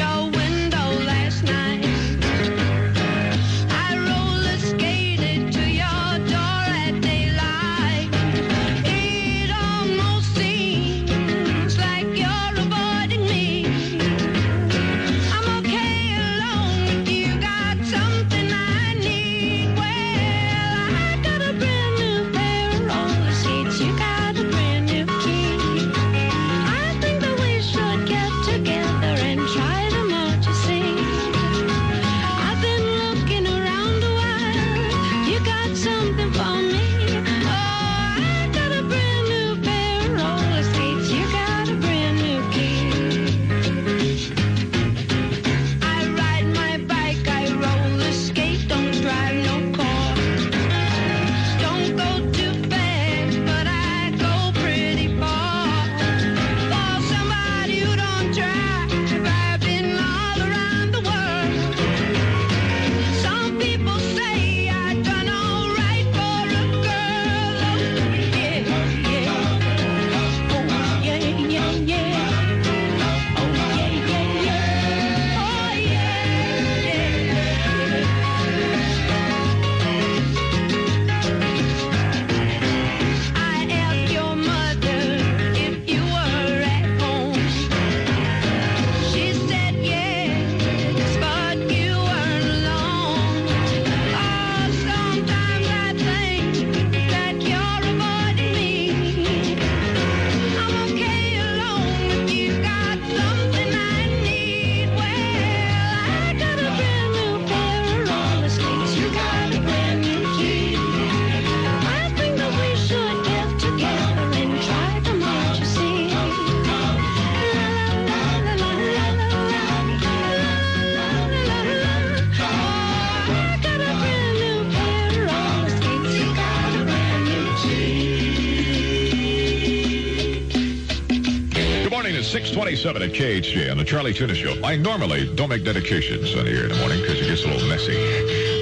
627 at KHJ on the Charlie Tuna Show. I normally don't make dedications on air in the morning because it gets a little messy.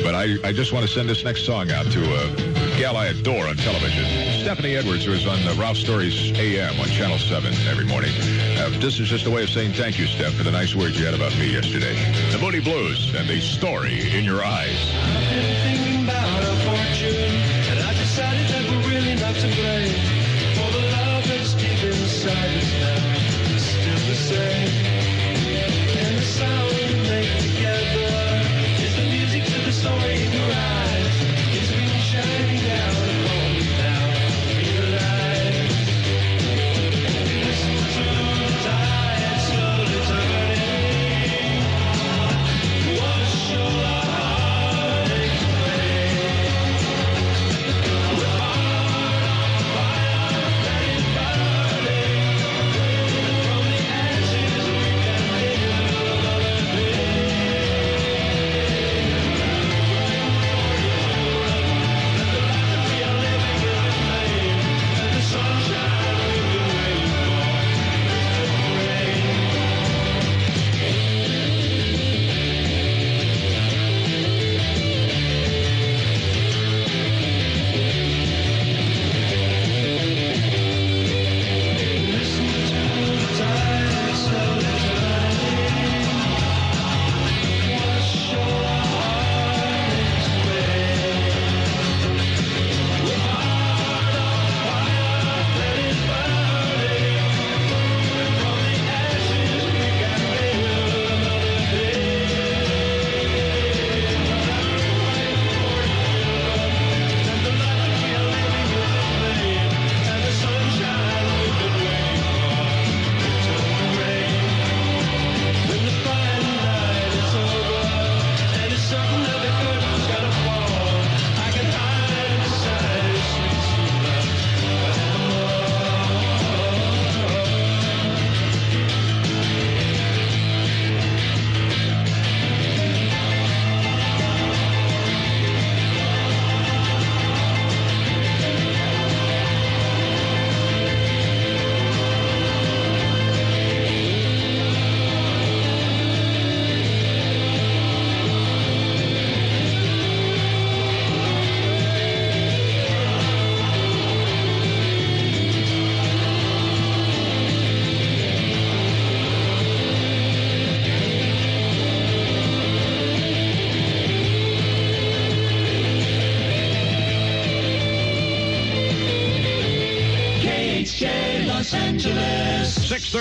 But I, I just want to send this next song out to a gal I adore on television. Stephanie Edwards, who is on the Ralph Story's AM on Channel 7 every morning. Uh, this is just a way of saying thank you, Steph, for the nice words you had about me yesterday. The Moody Blues and the story in your eyes. Thinking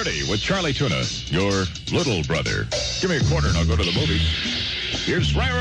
with Charlie Tuna, your little brother. Give me a quarter and I'll go to the movies. Here's Rare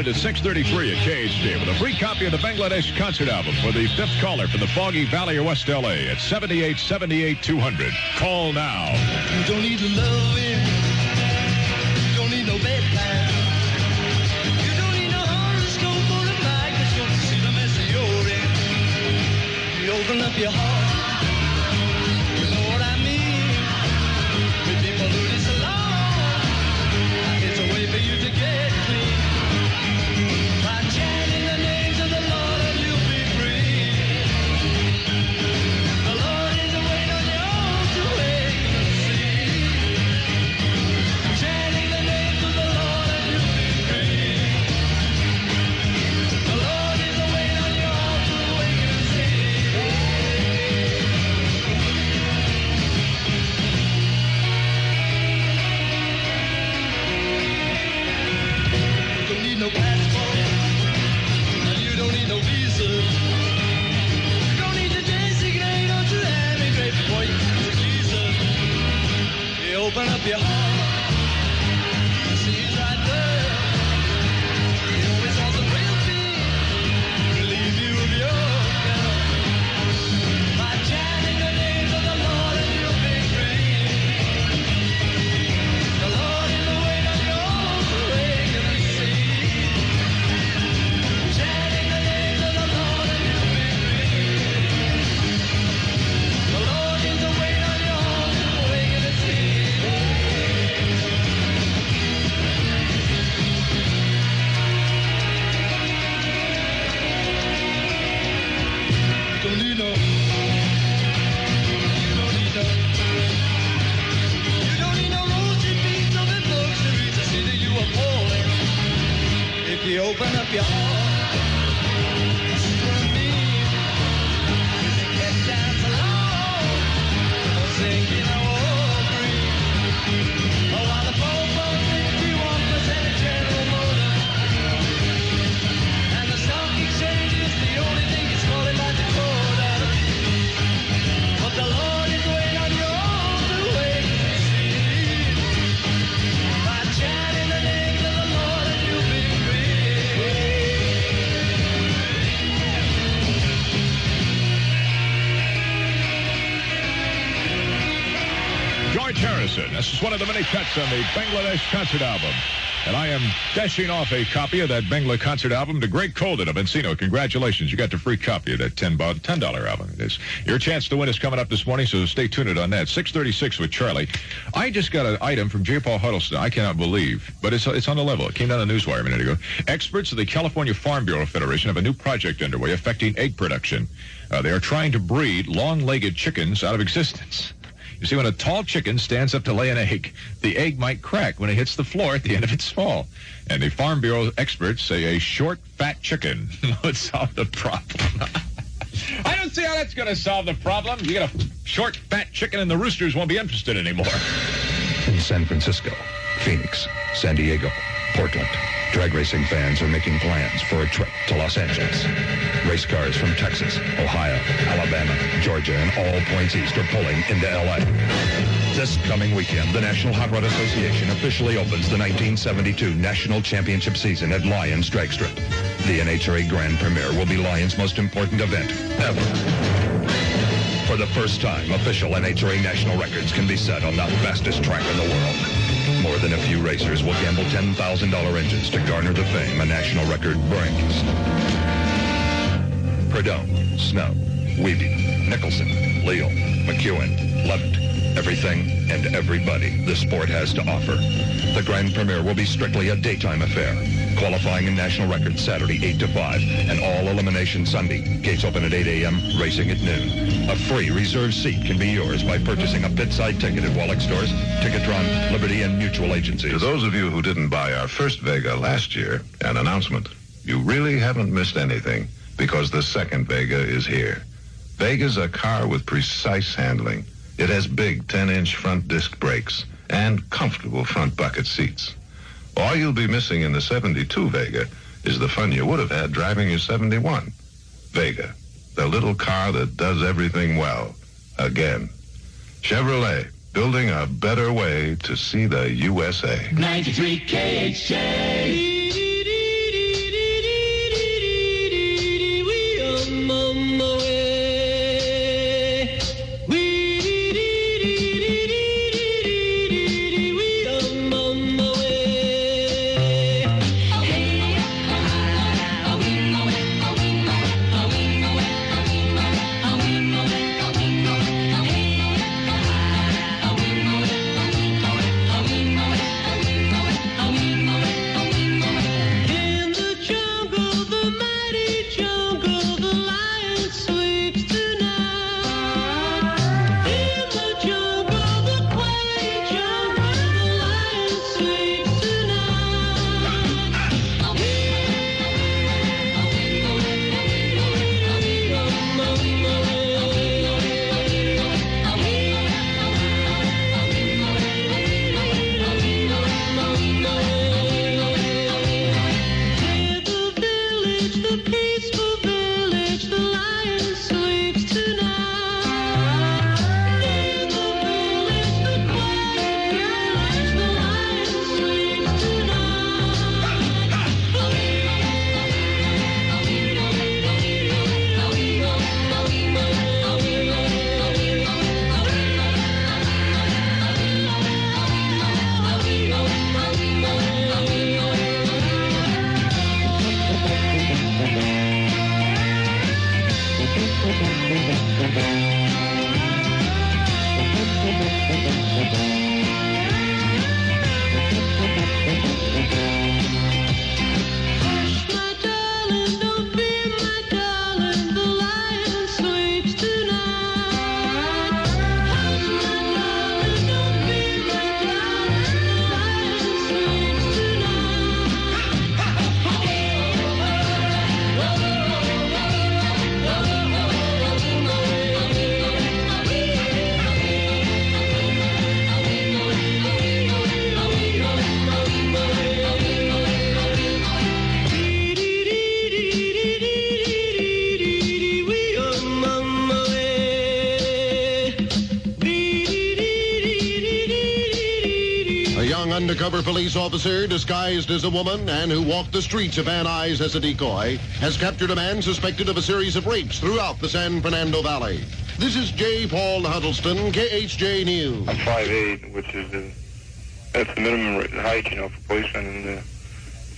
Tuna to 633 at KHJ with a free copy of the Bangladesh concert album for the fifth caller from the Foggy Valley or West LA at 7878 200. Call now. You don't need to it. Open up your heart. Open on the Bangladesh concert album. And I am dashing off a copy of that Bangla concert album to Greg Colden of Encino. Congratulations. You got the free copy of that $10, $10 album. It is. Your chance to win is coming up this morning, so stay tuned on that. 636 with Charlie. I just got an item from J. Paul Huddleston. I cannot believe, but it's, it's on the level. It came down the newswire a minute ago. Experts of the California Farm Bureau Federation have a new project underway affecting egg production. Uh, they are trying to breed long-legged chickens out of existence. You see, when a tall chicken stands up to lay an egg, the egg might crack when it hits the floor at the end of its fall. And the Farm Bureau experts say a short, fat chicken *laughs* would solve the problem. *laughs* I don't see how that's going to solve the problem. You get a short, fat chicken, and the roosters won't be interested anymore. In San Francisco, Phoenix, San Diego, Portland, drag racing fans are making plans for a trip to Los Angeles. Race cars from Texas, Ohio, Alabama, Georgia, and all points east are pulling into LA. This coming weekend, the National Hot Rod Association officially opens the 1972 National Championship season at Lions Drag Strip. The NHRA Grand Premiere will be Lions' most important event ever. For the first time, official NHRA national records can be set on the fastest track in the world. More than a few racers will gamble $10,000 engines to garner the fame a national record brings. Prudhomme, Snow, Wiebe, Nicholson, Leal, McEwen, Levitt, everything and everybody the sport has to offer. The Grand Premiere will be strictly a daytime affair. Qualifying and national records Saturday 8 to 5 and all elimination Sunday. Gates open at 8 a.m., racing at noon. A free reserved seat can be yours by purchasing a pit-side ticket at Wallichs stores, Ticketron, Liberty, and mutual agencies. To those of you who didn't buy our first Vega last year, an announcement. You really haven't missed anything because the second Vega is here. Vega's a car with precise handling. It has big 10-inch front disc brakes and comfortable front bucket seats. All you'll be missing in the 72 Vega is the fun you would have had driving your 71. Vega, the little car that does everything well. Again. Chevrolet, building a better way to see the USA. 93 KHJ. Police officer disguised as a woman and who walked the streets of Van Nuys as a decoy has captured a man suspected of a series of rapes throughout the San Fernando Valley. This is J. Paul Huddleston, KHJ News. I'm 5'8", which is the, that's the minimum height, you know, for policemen. And uh,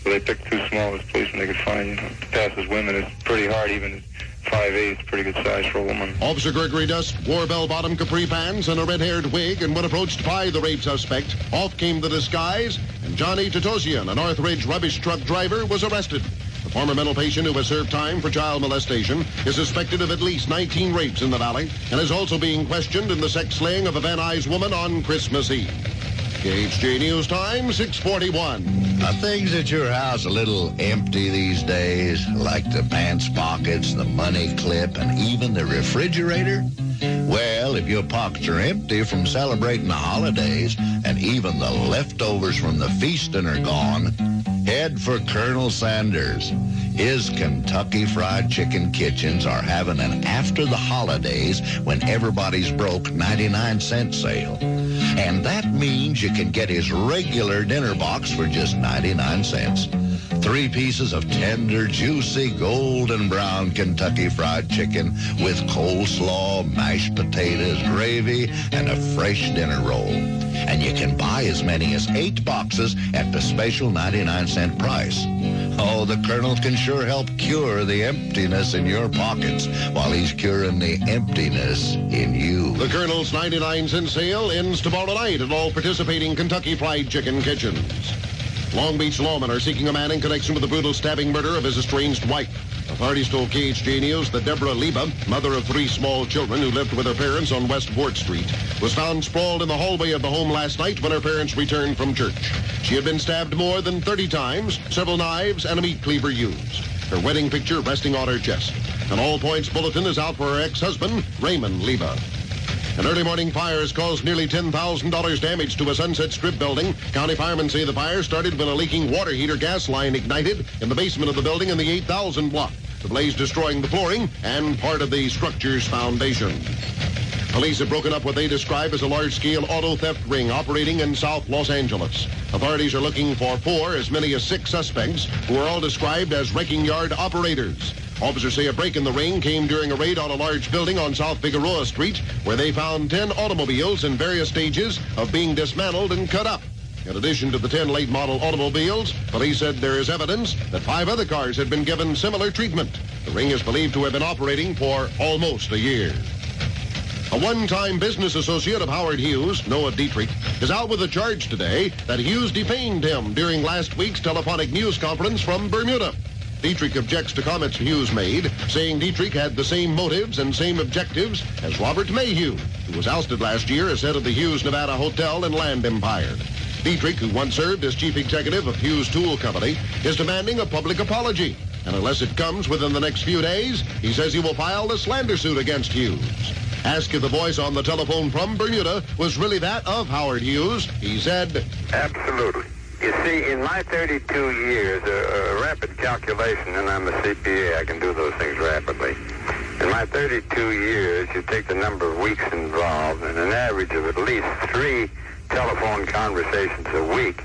so they picked two smallest policemen they could find, you know, to pass as women. It's pretty hard, even at 5'8", it's pretty good size for a woman. Officer Gregory Dust wore bell-bottom capri pants and a red-haired wig, and when approached by the rape suspect, off came the disguise, Johnny Totosian, a Northridge rubbish truck driver, was arrested. The former mental patient who has served time for child molestation is suspected of at least 19 rapes in the valley and is also being questioned in the sex slaying of a Van Nuys woman on Christmas Eve. KHJ News Time, 641. Are things at your house a little empty these days, like the pants pockets, the money clip, and even the refrigerator? Well, if your pockets are empty from celebrating the holidays, even the leftovers from the feasting are gone, head for Colonel Sanders. His Kentucky Fried Chicken kitchens are having an after the holidays when everybody's broke 99 cent sale. And that means you can get his regular dinner box for just 99 cents. Three pieces of tender, juicy, golden brown Kentucky Fried Chicken with coleslaw, mashed potatoes, gravy, and a fresh dinner roll. And you can buy as many as eight boxes at the special 99 cent price. Oh, the Colonel can sure help cure the emptiness in your pockets while he's curing the emptiness in you. The Colonel's 99 cent sale ends tomorrow night at all participating Kentucky Fried Chicken kitchens. Long Beach lawmen are seeking a man in connection with the brutal stabbing murder of his estranged wife. Authorities told KHJ News that Deborah Liba, mother of three small children who lived with her parents on West 4th Street, was found sprawled in the hallway of the home last night when her parents returned from church. She had been stabbed more than 30 times, several knives, and a meat cleaver used. Her wedding picture resting on her chest. An all points bulletin is out for her ex-husband, Raymond Liba. An early morning fire has caused nearly $10,000 damage to a Sunset Strip building. County firemen say the fire started when a leaking water heater gas line ignited in the basement of the building in the 8000 block. The blaze destroying the flooring and part of the structure's foundation. Police have broken up what they describe as a large-scale auto theft ring operating in South Los Angeles. Authorities are looking for four, as many as six suspects, who are all described as wrecking yard operators. Officers say a break in the ring came during a raid on a large building on South Figueroa Street, where they found 10 automobiles in various stages of being dismantled and cut up. In addition to the 10 late model automobiles, police said there is evidence that five other cars had been given similar treatment. The ring is believed to have been operating for almost a year. A one-time business associate of Howard Hughes, Noah Dietrich, is out with a charge today that Hughes defamed him during last week's telephonic news conference from Bermuda. Dietrich objects to comments Hughes made, saying Dietrich had the same motives and same objectives as Robert Maheu, who was ousted last year as head of the Hughes Nevada Hotel and Land Empire. Dietrich, who once served as chief executive of Hughes Tool Company, is demanding a public apology. And unless it comes within the next few days, he says he will file a slander suit against Hughes. Asked if the voice on the telephone from Bermuda was really that of Howard Hughes, he said, Absolutely. You see, in my 32 years, a, a rapid calculation, and I'm a CPA, I can do those things rapidly. In my 32 years, you take the number of weeks involved and an average of at least three telephone conversations a week.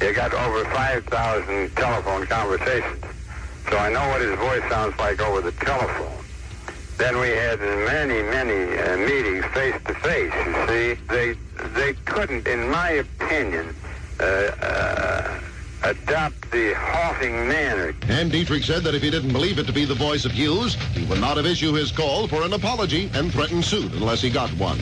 You got over 5,000 telephone conversations. So I know what his voice sounds like over the telephone. Then we had many, many uh, meetings face to face. You see, they they couldn't, in my opinion, uh, uh, adopt the halting manner. And Dietrich said that if he didn't believe it to be the voice of Hughes, he would not have issued his call for an apology and threatened suit unless he got one.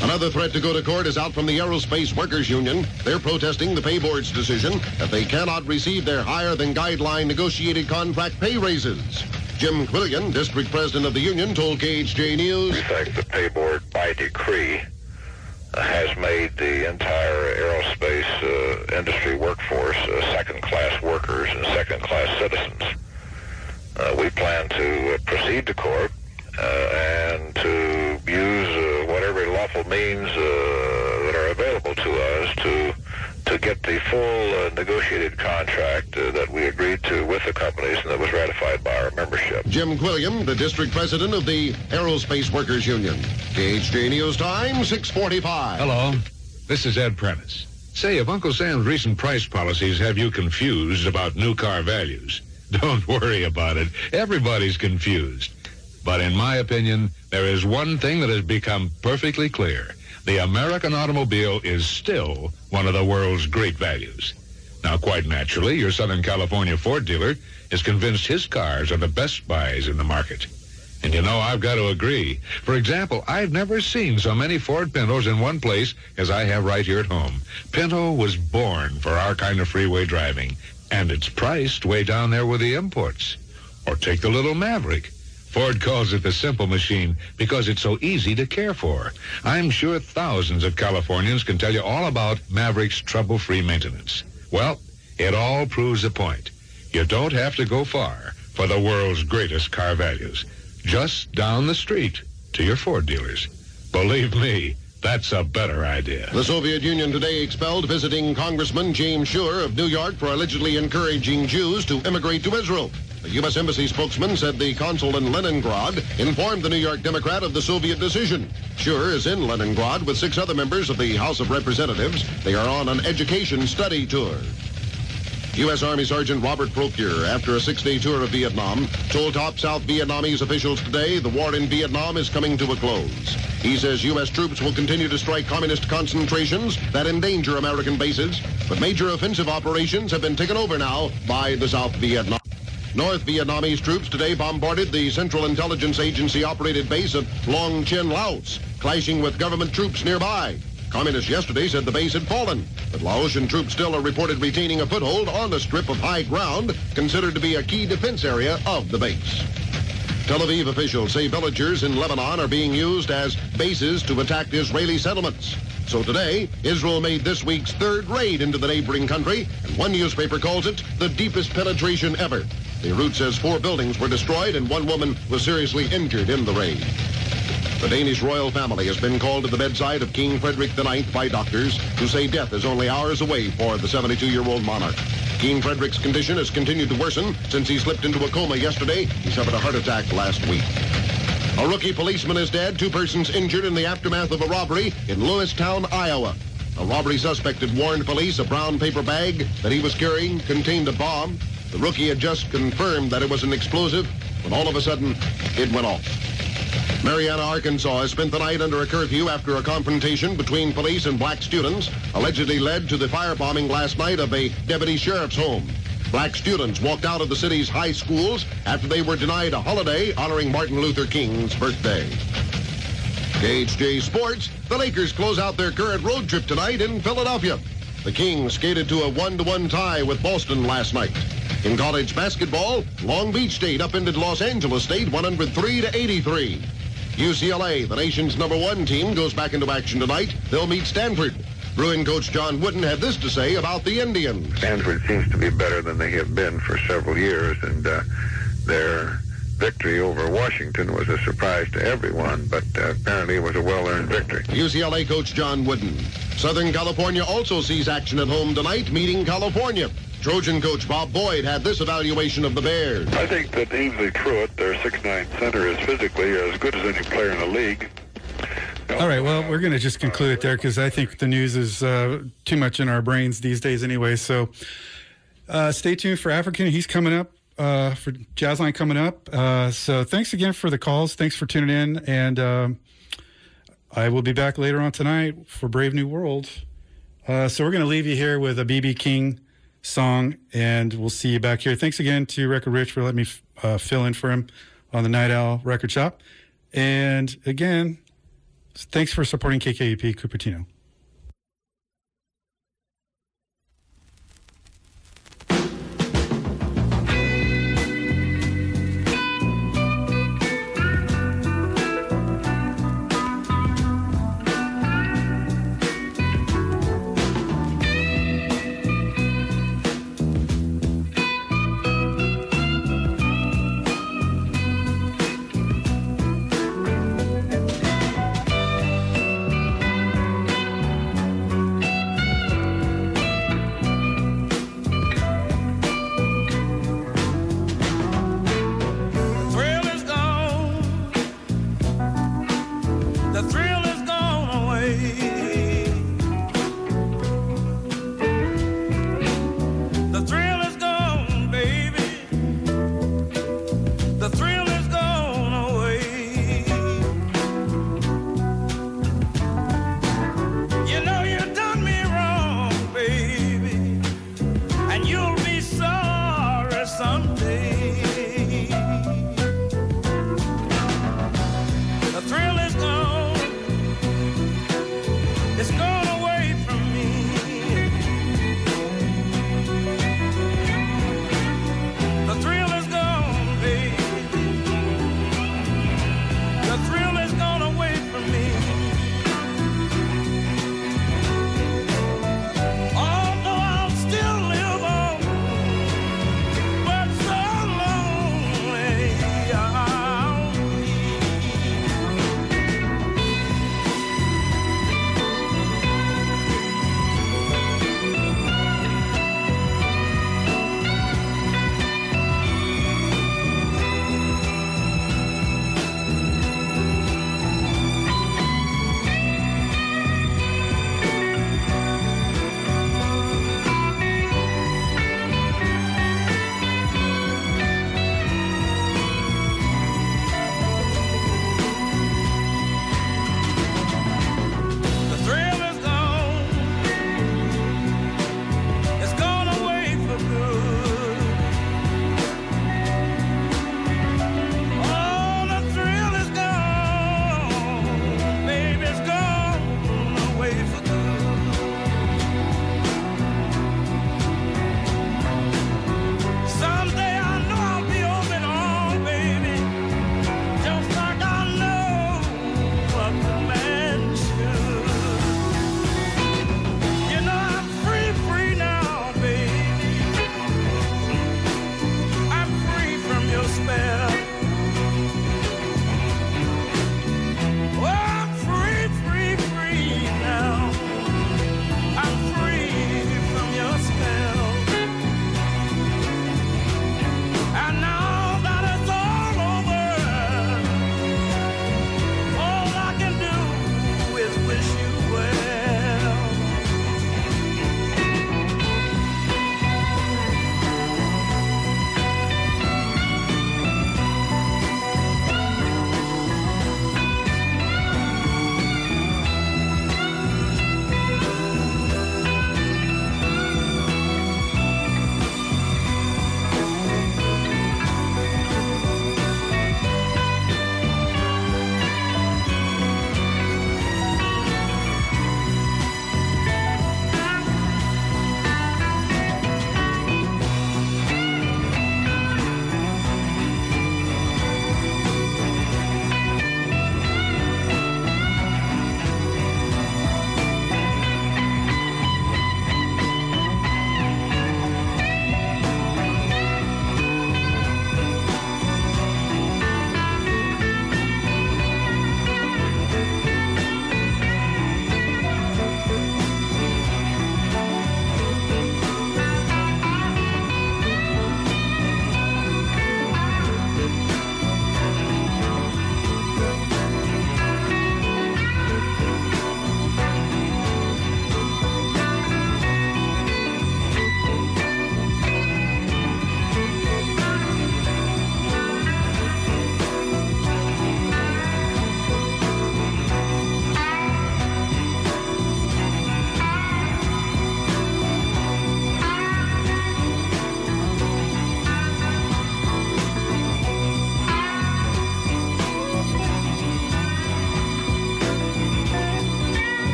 Another threat to go to court is out from the Aerospace Workers Union. They're protesting the pay board's decision that they cannot receive their higher than guideline negotiated contract pay raises. Jim Quillian, district president of the union, told KHJ News. In the pay board, by decree, uh, has made the entire aerospace uh, industry workforce uh, second-class workers and second-class citizens. Uh, we plan to uh, proceed to court uh, and to means uh, that are available to us to to get the full uh, negotiated contract uh, that we agreed to with the companies and that was ratified by our membership. Jim Quilliam, the district president of the Aerospace Workers Union. KHJ News Time, 645. Hello, this is Ed Prentice. Say, if Uncle Sam's recent price policies have you confused about new car values, *laughs* don't worry about it. Everybody's confused. But in my opinion, there is one thing that has become perfectly clear. The American automobile is still one of the world's great values. Now, quite naturally, your Southern California Ford dealer is convinced his cars are the best buys in the market. And you know, I've got to agree. For example, I've never seen so many Ford Pintos in one place as I have right here at home. Pinto was born for our kind of freeway driving, and it's priced way down there with the imports. Or take the little Maverick. Ford calls it the simple machine because it's so easy to care for. I'm sure thousands of Californians can tell you all about Maverick's trouble-free maintenance. Well, it all proves a point. You don't have to go far for the world's greatest car values. Just down the street to your Ford dealers. Believe me, that's a better idea. The Soviet Union today expelled visiting Congressman James Scheuer of New York for allegedly encouraging Jews to immigrate to Israel. The U.S. Embassy spokesman said the consul in Leningrad informed the New York Democrat of the Soviet decision. Scheuer is in Leningrad with six other members of the House of Representatives. They are on an education study tour. U.S. Army Sergeant Robert Procure, after a six-day tour of Vietnam, told top South Vietnamese officials today the war in Vietnam is coming to a close. He says U.S. troops will continue to strike communist concentrations that endanger American bases, but major offensive operations have been taken over now by the South Vietnam. North Vietnamese troops today bombarded the Central Intelligence Agency-operated base of Long Cheng, Laos, clashing with government troops nearby. Communists yesterday said the base had fallen, but Laotian troops still are reported retaining a foothold on a strip of high ground considered to be a key defense area of the base. Tel Aviv officials say villagers in Lebanon are being used as bases to attack Israeli settlements. So today, Israel made this week's third raid into the neighboring country, and one newspaper calls it the deepest penetration ever. Beirut says four buildings were destroyed and one woman was seriously injured in the raid. The Danish royal family has been called to the bedside of King Frederick IX by doctors who say death is only hours away for the 72-year-old monarch. King Frederick's condition has continued to worsen since he slipped into a coma yesterday. He suffered a heart attack last week. A rookie policeman is dead. Two persons injured in the aftermath of a robbery in Lewistown, Iowa. A robbery suspect had warned police a brown paper bag that he was carrying contained a bomb. The rookie had just confirmed that it was an explosive when all of a sudden it went off. Marianna, Arkansas has spent the night under a curfew after a confrontation between police and black students allegedly led to the firebombing last night of a deputy sheriff's home. Black students walked out of the city's high schools after they were denied a holiday honoring Martin Luther King's birthday. KHJ Sports, the Lakers close out their current road trip tonight in Philadelphia. The Kings skated to a one-to-one tie with Boston last night. In college basketball, Long Beach State upended Los Angeles State 103 to 83. UCLA, the nation's number one team, goes back into action tonight. They'll meet Stanford. Bruin coach John Wooden had this to say about the Indians. Stanford seems to be better than they have been for several years, and uh, their victory over Washington was a surprise to everyone, but uh, apparently it was a well-earned victory. UCLA coach John Wooden. Southern California also sees action at home tonight, meeting California. Trojan coach Bob Boyd had this evaluation of the Bears. I think that Ainsley Pruitt, their 6'9 center, is physically as good as any player in the league. All right, well, we're going to just conclude it there because I think the news is uh, too much in our brains these days anyway. So uh, stay tuned for African. He's coming up, uh, for Jazzline coming up. Uh, so thanks again for the calls. Thanks for tuning in. And um, I will be back later on tonight for Brave New World. Uh, so we're going to leave you here with a BB King song, and we'll see you back here. Thanks again to Record Rich for letting me uh, fill in for him on the Night Owl Record Shop. And again, thanks for supporting KKUP Cupertino.